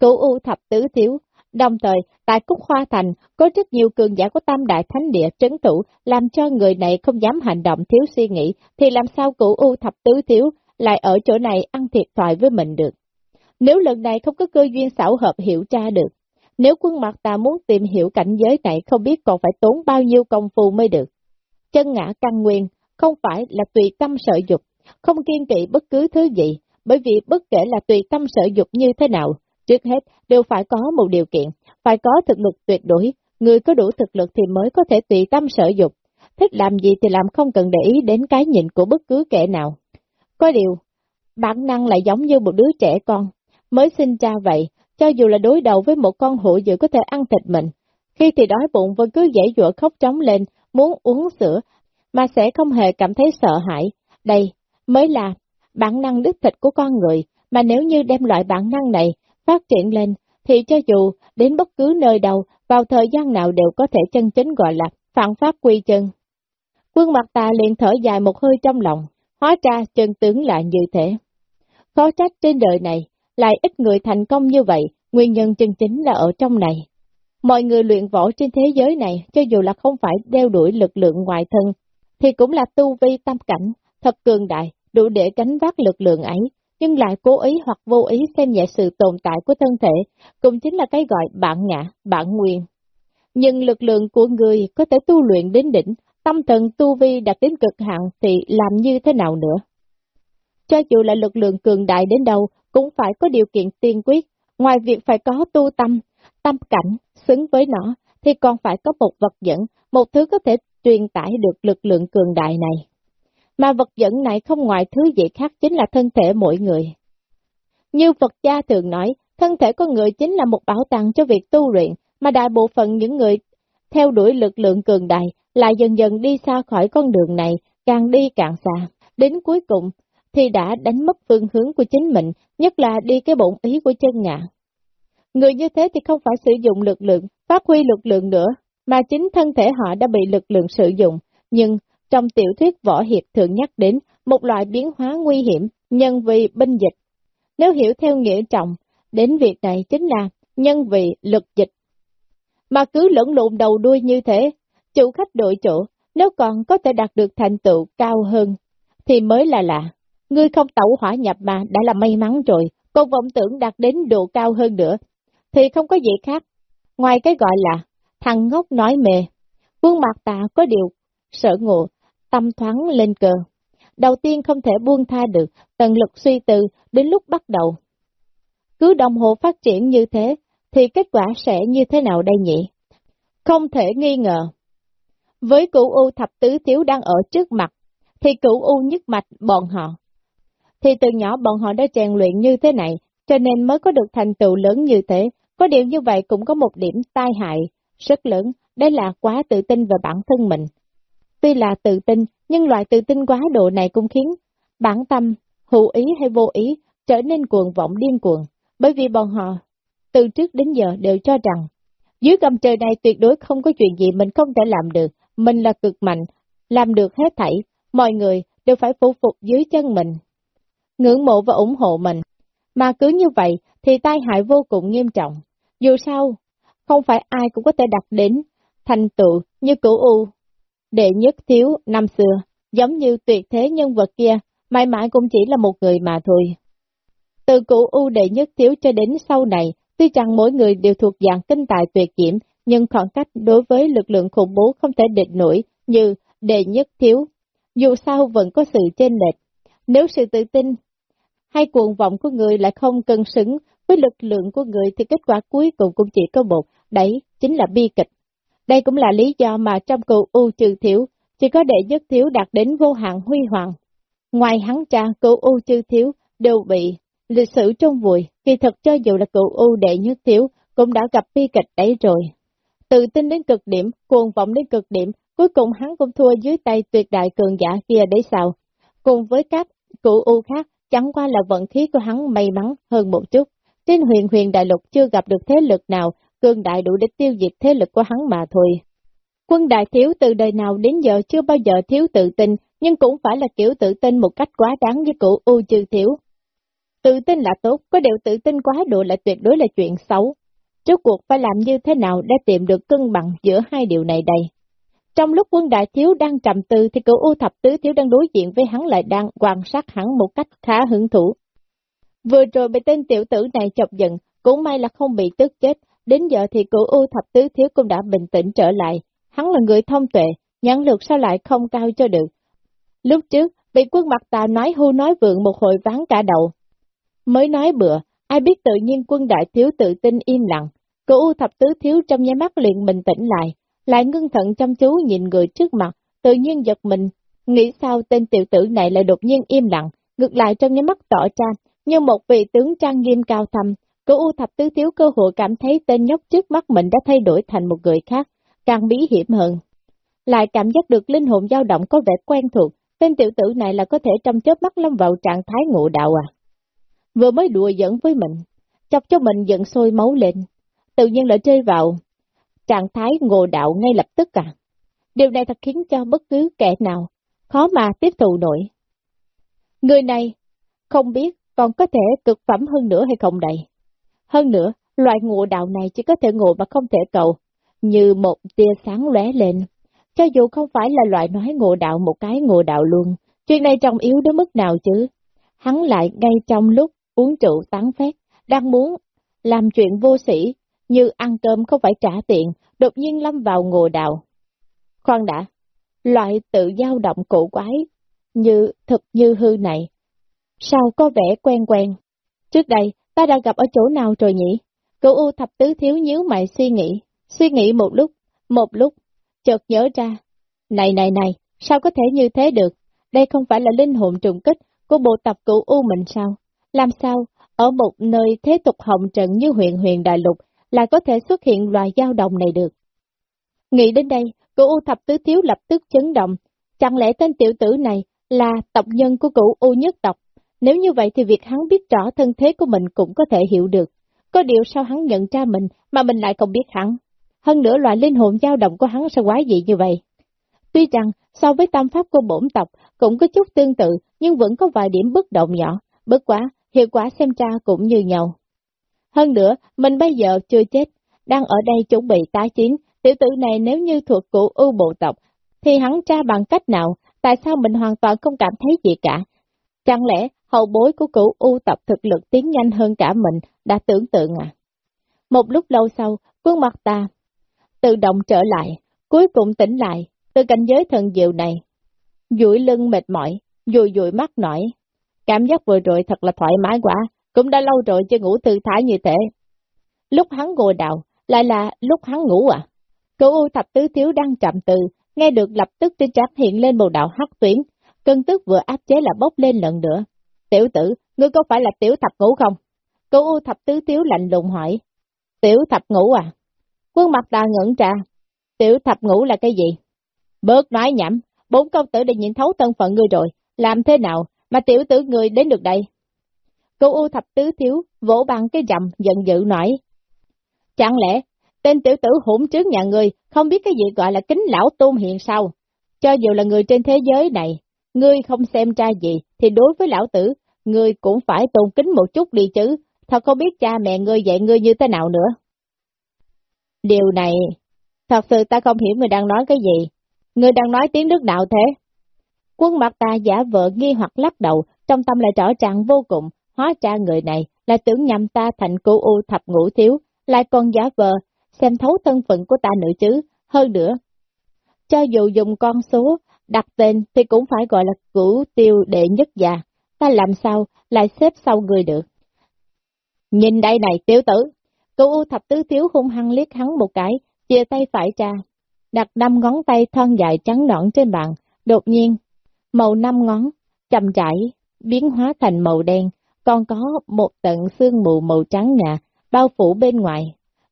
cửu u thập tứ thiếu, đồng thời tại Cúc Hoa Thành có rất nhiều cường giả của Tam Đại Thánh Địa trấn thủ làm cho người này không dám hành động thiếu suy nghĩ, thì làm sao cửu u thập tứ thiếu lại ở chỗ này ăn thiệt thòi với mình được. Nếu lần này không có cơ duyên xảo hợp hiểu tra được, nếu quân mặt ta muốn tìm hiểu cảnh giới này không biết còn phải tốn bao nhiêu công phu mới được. Chân ngã căn nguyên không phải là tùy tâm sở dục, không kiên kỵ bất cứ thứ gì, bởi vì bất kể là tùy tâm sở dục như thế nào, trước hết đều phải có một điều kiện, phải có thực lực tuyệt đối, người có đủ thực lực thì mới có thể tùy tâm sở dục, thích làm gì thì làm không cần để ý đến cái nhìn của bất cứ kẻ nào. Có điều, bản năng lại giống như một đứa trẻ con, mới sinh ra vậy, cho dù là đối đầu với một con hổ dữ có thể ăn thịt mình, khi thì đói bụng vẫn cứ dễ dụa khóc trống lên, muốn uống sữa, mà sẽ không hề cảm thấy sợ hãi. Đây mới là bản năng đứt thịt của con người, mà nếu như đem loại bản năng này phát triển lên, thì cho dù đến bất cứ nơi đâu, vào thời gian nào đều có thể chân chính gọi là phản pháp quy chân. Quân mặt ta liền thở dài một hơi trong lòng, hóa ra chân tướng là như thế. Khó trách trên đời này, lại ít người thành công như vậy, nguyên nhân chân chính là ở trong này. Mọi người luyện võ trên thế giới này, cho dù là không phải đeo đuổi lực lượng ngoại thân, thì cũng là tu vi tâm cảnh, thật cường đại, đủ để gánh vác lực lượng ấy, nhưng lại cố ý hoặc vô ý xem nhẹ sự tồn tại của thân thể, cũng chính là cái gọi bản ngã, bản nguyên. Nhưng lực lượng của người có thể tu luyện đến đỉnh, tâm thần tu vi đạt đến cực hạn thì làm như thế nào nữa? Cho dù là lực lượng cường đại đến đâu, cũng phải có điều kiện tiên quyết, ngoài việc phải có tu tâm, tâm cảnh, xứng với nó, thì còn phải có một vật dẫn, một thứ có thể truyền tải được lực lượng cường đại này. Mà vật dẫn này không ngoài thứ gì khác chính là thân thể mỗi người. Như Phật gia thường nói, thân thể con người chính là một bảo tàng cho việc tu luyện, mà đại bộ phận những người theo đuổi lực lượng cường đại lại dần dần đi xa khỏi con đường này, càng đi càng xa. Đến cuối cùng, thì đã đánh mất phương hướng của chính mình, nhất là đi cái bụng ý của chân ngạ. Người như thế thì không phải sử dụng lực lượng, phát huy lực lượng nữa, mà chính thân thể họ đã bị lực lượng sử dụng, nhưng trong tiểu thuyết võ hiệp thường nhắc đến một loại biến hóa nguy hiểm nhân vì binh dịch. Nếu hiểu theo nghĩa trọng, đến việc này chính là nhân vì lực dịch. Mà cứ lẫn lộn đầu đuôi như thế, chủ khách đội chỗ, nếu còn có thể đạt được thành tựu cao hơn, thì mới là lạ. Ngươi không tẩu hỏa nhập mà đã là may mắn rồi, còn vọng tưởng đạt đến độ cao hơn nữa, thì không có gì khác. Ngoài cái gọi là thằng ngốc nói mề, quân mặt tạ có điều sợ ngộ, tâm thoáng lên cờ. Đầu tiên không thể buông tha được, tần lực suy tư đến lúc bắt đầu. Cứ đồng hồ phát triển như thế, thì kết quả sẽ như thế nào đây nhỉ? Không thể nghi ngờ. Với cửu U thập tứ thiếu đang ở trước mặt, thì cửu U nhất mạch bọn họ. Thì từ nhỏ bọn họ đã rèn luyện như thế này, cho nên mới có được thành tựu lớn như thế. Có điều như vậy cũng có một điểm tai hại, rất lớn, đây là quá tự tin về bản thân mình. Tuy là tự tin, nhưng loại tự tin quá độ này cũng khiến bản tâm, hữu ý hay vô ý, trở nên cuồng vọng điên cuồng, bởi vì bọn họ từ trước đến giờ đều cho rằng dưới gầm trời này tuyệt đối không có chuyện gì mình không thể làm được, mình là cực mạnh, làm được hết thảy, mọi người đều phải phụ phục dưới chân mình, ngưỡng mộ và ủng hộ mình. Mà cứ như vậy thì tai hại vô cùng nghiêm trọng. Dù sao, không phải ai cũng có thể đạt đến thành tựu như cửu U. Đệ nhất thiếu năm xưa, giống như tuyệt thế nhân vật kia, mãi mãi cũng chỉ là một người mà thôi. Từ cửu U đệ nhất thiếu cho đến sau này, tuy rằng mỗi người đều thuộc dạng kinh tài tuyệt diễm, nhưng khoảng cách đối với lực lượng khủng bố không thể địch nổi như đệ nhất thiếu. Dù sao vẫn có sự chênh lệch. Nếu sự tự tin hai cuồng vọng của người lại không cân xứng với lực lượng của người thì kết quả cuối cùng cũng chỉ có một, đấy chính là bi kịch. Đây cũng là lý do mà trong cựu U trừ thiếu, chỉ có đệ nhất thiếu đạt đến vô hạn huy hoàng. Ngoài hắn cha, cựu U trừ thiếu đều bị lịch sử trong vùi, kỳ thật cho dù là cựu U đệ nhất thiếu cũng đã gặp bi kịch đấy rồi. Tự tin đến cực điểm, cuồng vọng đến cực điểm, cuối cùng hắn cũng thua dưới tay tuyệt đại cường giả kia đấy sao. Cùng với các cựu U khác, chẳng qua là vận khí của hắn may mắn hơn một chút. Trên huyền huyền đại lục chưa gặp được thế lực nào cường đại đủ để tiêu diệt thế lực của hắn mà thôi. Quân đại thiếu từ đời nào đến giờ chưa bao giờ thiếu tự tin, nhưng cũng phải là kiểu tự tin một cách quá đáng với cụ U trừ thiếu. Tự tin là tốt, có điều tự tin quá độ là tuyệt đối là chuyện xấu. Trước cuộc phải làm như thế nào để tìm được cân bằng giữa hai điều này đây? Trong lúc quân đại thiếu đang trầm tư thì cửu U thập tứ thiếu đang đối diện với hắn lại đang quan sát hắn một cách khá hứng thú. Vừa rồi bị tên tiểu tử này chọc giận, cũng may là không bị tức chết, đến giờ thì cửu U thập tứ thiếu cũng đã bình tĩnh trở lại. Hắn là người thông tuệ, nhãn lực sao lại không cao cho được. Lúc trước, bị quân mặt tà nói hưu nói vượng một hồi ván cả đầu. Mới nói bữa, ai biết tự nhiên quân đại thiếu tự tin im lặng, cửu U thập tứ thiếu trong nháy mắt liền bình tĩnh lại, lại ngưng thận chăm chú nhìn người trước mặt, tự nhiên giật mình, nghĩ sao tên tiểu tử này lại đột nhiên im lặng, ngược lại trong nháy mắt tỏ ra, như một vị tướng trang nghiêm cao thầm, cửu U thập tứ thiếu cơ hội cảm thấy tên nhóc trước mắt mình đã thay đổi thành một người khác, càng bí hiểm hơn. Lại cảm giác được linh hồn dao động có vẻ quen thuộc, tên tiểu tử này là có thể trong chớp mắt lâm vào trạng thái ngộ đạo à. Vừa mới đùa giỡn với mình, chọc cho mình giận sôi máu lên, tự nhiên lại chơi vào trạng thái ngộ đạo ngay lập tức cả Điều này thật khiến cho bất cứ kẻ nào khó mà tiếp thụ nổi. Người này không biết còn có thể cực phẩm hơn nữa hay không đây. Hơn nữa, loại ngộ đạo này chỉ có thể ngộ mà không thể cầu, như một tia sáng lóe lên. Cho dù không phải là loại nói ngộ đạo một cái ngộ đạo luôn, chuyện này trọng yếu đến mức nào chứ? Hắn lại ngay trong lúc uống rượu tán phét, đang muốn làm chuyện vô sĩ, như ăn cơm không phải trả tiền, đột nhiên lâm vào ngộ đạo. Khoan đã, loại tự dao động cổ quái, như thực như hư này, sao có vẻ quen quen. Trước đây, ta đã gặp ở chỗ nào rồi nhỉ? Cửu U thập tứ thiếu nhíu mày suy nghĩ, suy nghĩ một lúc, một lúc, chợt nhớ ra. Này này này, sao có thể như thế được? Đây không phải là linh hồn trùng kích của bộ tập cửu U mình sao? Làm sao, ở một nơi thế tục hồng trần như huyện huyền đại lục, là có thể xuất hiện loài dao động này được? Nghĩ đến đây, cửu U thập tứ thiếu lập tức chấn động. Chẳng lẽ tên tiểu tử này là tộc nhân của cửu U nhất tộc? Nếu như vậy thì việc hắn biết rõ thân thế của mình cũng có thể hiểu được. Có điều sao hắn nhận ra mình mà mình lại không biết hắn. Hơn nữa loại linh hồn dao động của hắn sao quá dị như vậy. Tuy rằng so với tam pháp của bổn tộc cũng có chút tương tự nhưng vẫn có vài điểm bất động nhỏ, bất quá hiệu quả xem ra cũng như nhau. Hơn nữa, mình bây giờ chưa chết, đang ở đây chuẩn bị tái chiến, tiểu tử này nếu như thuộc cụ ưu bộ tộc, thì hắn tra bằng cách nào, tại sao mình hoàn toàn không cảm thấy gì cả? Chẳng lẽ hậu bối của cụ ưu tộc thực lực tiến nhanh hơn cả mình, đã tưởng tượng à? Một lúc lâu sau, quân mặt ta tự động trở lại, cuối cùng tỉnh lại, từ cảnh giới thần diệu này. duỗi lưng mệt mỏi, dùi dùi mắt nổi. Cảm giác vừa rồi thật là thoải mái quá, cũng đã lâu rồi chưa ngủ thư thái như thế. Lúc hắn ngồi đào, lại là lúc hắn ngủ à? Cửu U thập tứ thiếu đang chậm từ, nghe được lập tức trên trán hiện lên một đạo hắc tuyến, cơn tức vừa áp chế là bốc lên lần nữa. Tiểu tử, ngươi có phải là tiểu thập ngủ không? Cửu U thập tứ thiếu lạnh lùng hỏi. Tiểu thập ngủ à? Quân mặt ta ngẩn trà. Tiểu thập ngủ là cái gì? Bớt nói nhảm, bốn công tử đã nhìn thấu thân phận ngươi rồi, làm thế nào mà tiểu tử người đến được đây? Cô U thập tứ thiếu, vỗ bằng cái dầm giận dữ nói. Chẳng lẽ, tên tiểu tử hỗn trước nhà người không biết cái gì gọi là kính lão tôn hiện sao? Cho dù là người trên thế giới này, ngươi không xem tra gì, thì đối với lão tử, ngươi cũng phải tôn kính một chút đi chứ, thật không biết cha mẹ ngươi dạy ngươi như thế nào nữa. Điều này, thật sự ta không hiểu người đang nói cái gì. người đang nói tiếng nước nào thế? Quân mặt ta giả vợ nghi hoặc lắc đầu, trong tâm lại rõ ràng vô cùng, hóa ra người này là tưởng nhầm ta thành cô u thập ngũ thiếu, lại còn giả vờ, xem thấu thân phận của ta nữa chứ, hơn nữa. Cho dù dùng con số, đặt tên thì cũng phải gọi là cửu tiêu đệ nhất già, ta làm sao lại xếp sau người được. Nhìn đây này, tiểu tử, cô u thập tứ thiếu hung hăng liếc hắn một cái, chia tay phải ra, đặt năm ngón tay thon dài trắng nõn trên bàn, đột nhiên, màu năm ngón, chậm chảy, biến hóa thành màu đen, còn có một tận xương mù màu trắng ngà, bao phủ bên ngoài.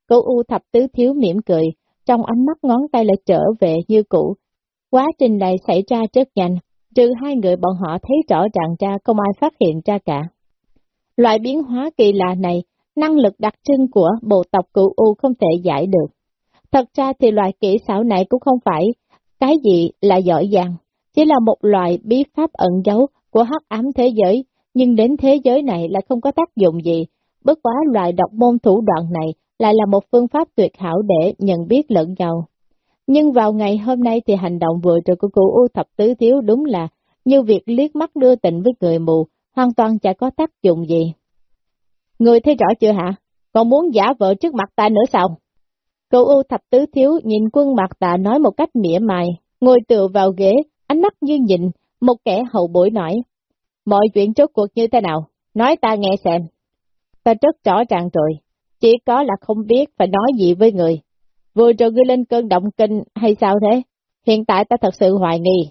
Cô U thập tứ thiếu mỉm cười, trong ánh mắt ngón tay lại trở về như cũ. Quá trình này xảy ra rất nhanh, trừ hai người bọn họ thấy rõ ràng ra không ai phát hiện ra cả. Loại biến hóa kỳ lạ này, năng lực đặc trưng của bộ tộc cụ U không thể giải được. Thật ra thì loại kỹ xảo này cũng không phải cái gì là giỏi giang, chỉ là một loại bí pháp ẩn giấu của hắc ám thế giới, nhưng đến thế giới này lại không có tác dụng gì. Bất quá loại độc môn thủ đoạn này lại là một phương pháp tuyệt hảo để nhận biết lẫn nhau. Nhưng vào ngày hôm nay thì hành động vừa rồi của cụ U thập tứ thiếu đúng là như việc liếc mắt đưa tình với người mù, hoàn toàn chả có tác dụng gì. Người thấy rõ chưa hả? Còn muốn giả vợ trước mặt ta nữa sao? Cụ U thập tứ thiếu nhìn quân mặt tạ nói một cách mỉa mai, ngồi tựa vào ghế, ánh mắt như nhìn, một kẻ hậu bối nói. Mọi chuyện trước cuộc như thế nào? Nói ta nghe xem. Ta rất rõ ràng rồi, chỉ có là không biết phải nói gì với người. Vừa rồi ngươi lên cơn động kinh hay sao thế? Hiện tại ta thật sự hoài nghi.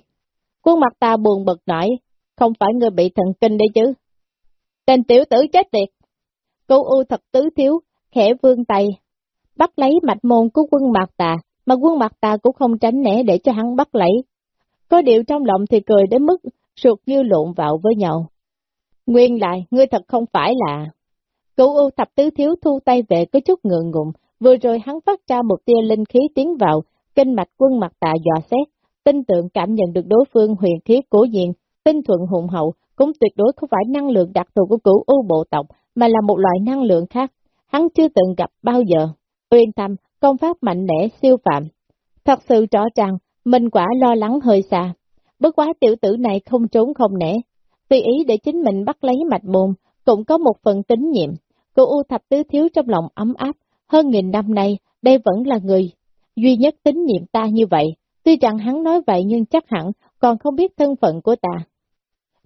Khuôn mặt ta buồn bực nổi, không phải ngươi bị thần kinh đấy chứ. Tên tiểu tử chết tiệt. Cô U thật tứ thiếu, khẽ vương tay, bắt lấy mạch môn của quân mặt tà, mà quân mặt tà cũng không tránh né để cho hắn bắt lấy. Có điều trong lòng thì cười đến mức ruột như lộn vào với nhau. Nguyên lại, ngươi thật không phải là... Cửu U thập tứ thiếu thu tay về có chút ngượng ngùng, vừa rồi hắn phát ra một tia linh khí tiến vào, kinh mạch quân mặt tạ dò xét, tin tưởng cảm nhận được đối phương huyền khí cố diện, tinh thuận hùng hậu, cũng tuyệt đối không phải năng lượng đặc thù của cửu U bộ tộc, mà là một loại năng lượng khác, hắn chưa từng gặp bao giờ. Uyên tâm, công pháp mạnh mẽ siêu phạm. Thật sự rõ ràng, mình quả lo lắng hơi xa. Bất quá tiểu tử này không trốn không nẻ. tùy ý để chính mình bắt lấy mạch môn, cũng có một phần tín nhiệm. Cô U Thập Tứ Thiếu trong lòng ấm áp, hơn nghìn năm nay, đây vẫn là người duy nhất tín nhiệm ta như vậy. Tuy rằng hắn nói vậy nhưng chắc hẳn còn không biết thân phận của ta.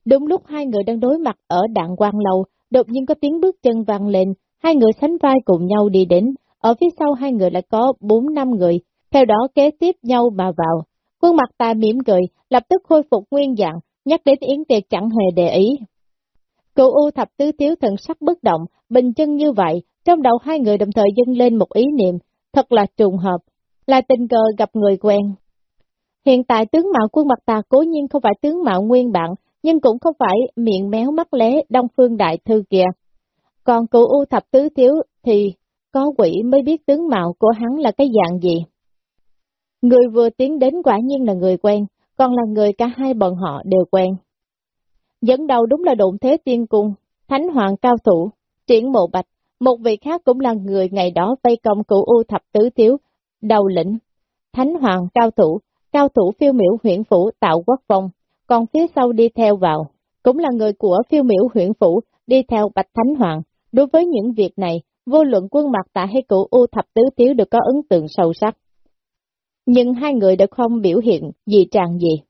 Đúng lúc hai người đang đối mặt ở đạn quang lầu, đột nhiên có tiếng bước chân vang lên, hai người sánh vai cùng nhau đi đến, ở phía sau hai người lại có bốn năm người, theo đó kế tiếp nhau mà vào. Quân mặt ta mỉm cười, lập tức khôi phục nguyên dạng, nhắc đến Yến Tiệc chẳng hề để ý. Cựu U thập tứ thiếu thần sắc bất động, bình chân như vậy, trong đầu hai người đồng thời dâng lên một ý niệm, thật là trùng hợp, là tình cờ gặp người quen. Hiện tại tướng mạo quân mặt ta cố nhiên không phải tướng mạo nguyên bản, nhưng cũng không phải miệng méo mắt lé đông phương đại thư kìa. Còn cựu U thập tứ thiếu thì có quỷ mới biết tướng mạo của hắn là cái dạng gì. Người vừa tiến đến quả nhiên là người quen, còn là người cả hai bọn họ đều quen. Dẫn đầu đúng là độn thế tiên cung, thánh hoàng cao thủ, triển mộ bạch, Một vị khác cũng là người ngày đó vây công cụ U thập tứ tiếu, đầu lĩnh, thánh hoàng cao thủ, cao thủ phiêu miểu huyện phủ tạo quốc phong, còn phía sau đi theo vào, cũng là người của phiêu miểu huyện phủ đi theo bạch thánh hoàng. Đối với những việc này, vô luận quân mặt tạ hay cụ U thập tứ tiếu được có ấn tượng sâu sắc. Nhưng hai người đã không biểu hiện gì tràn gì.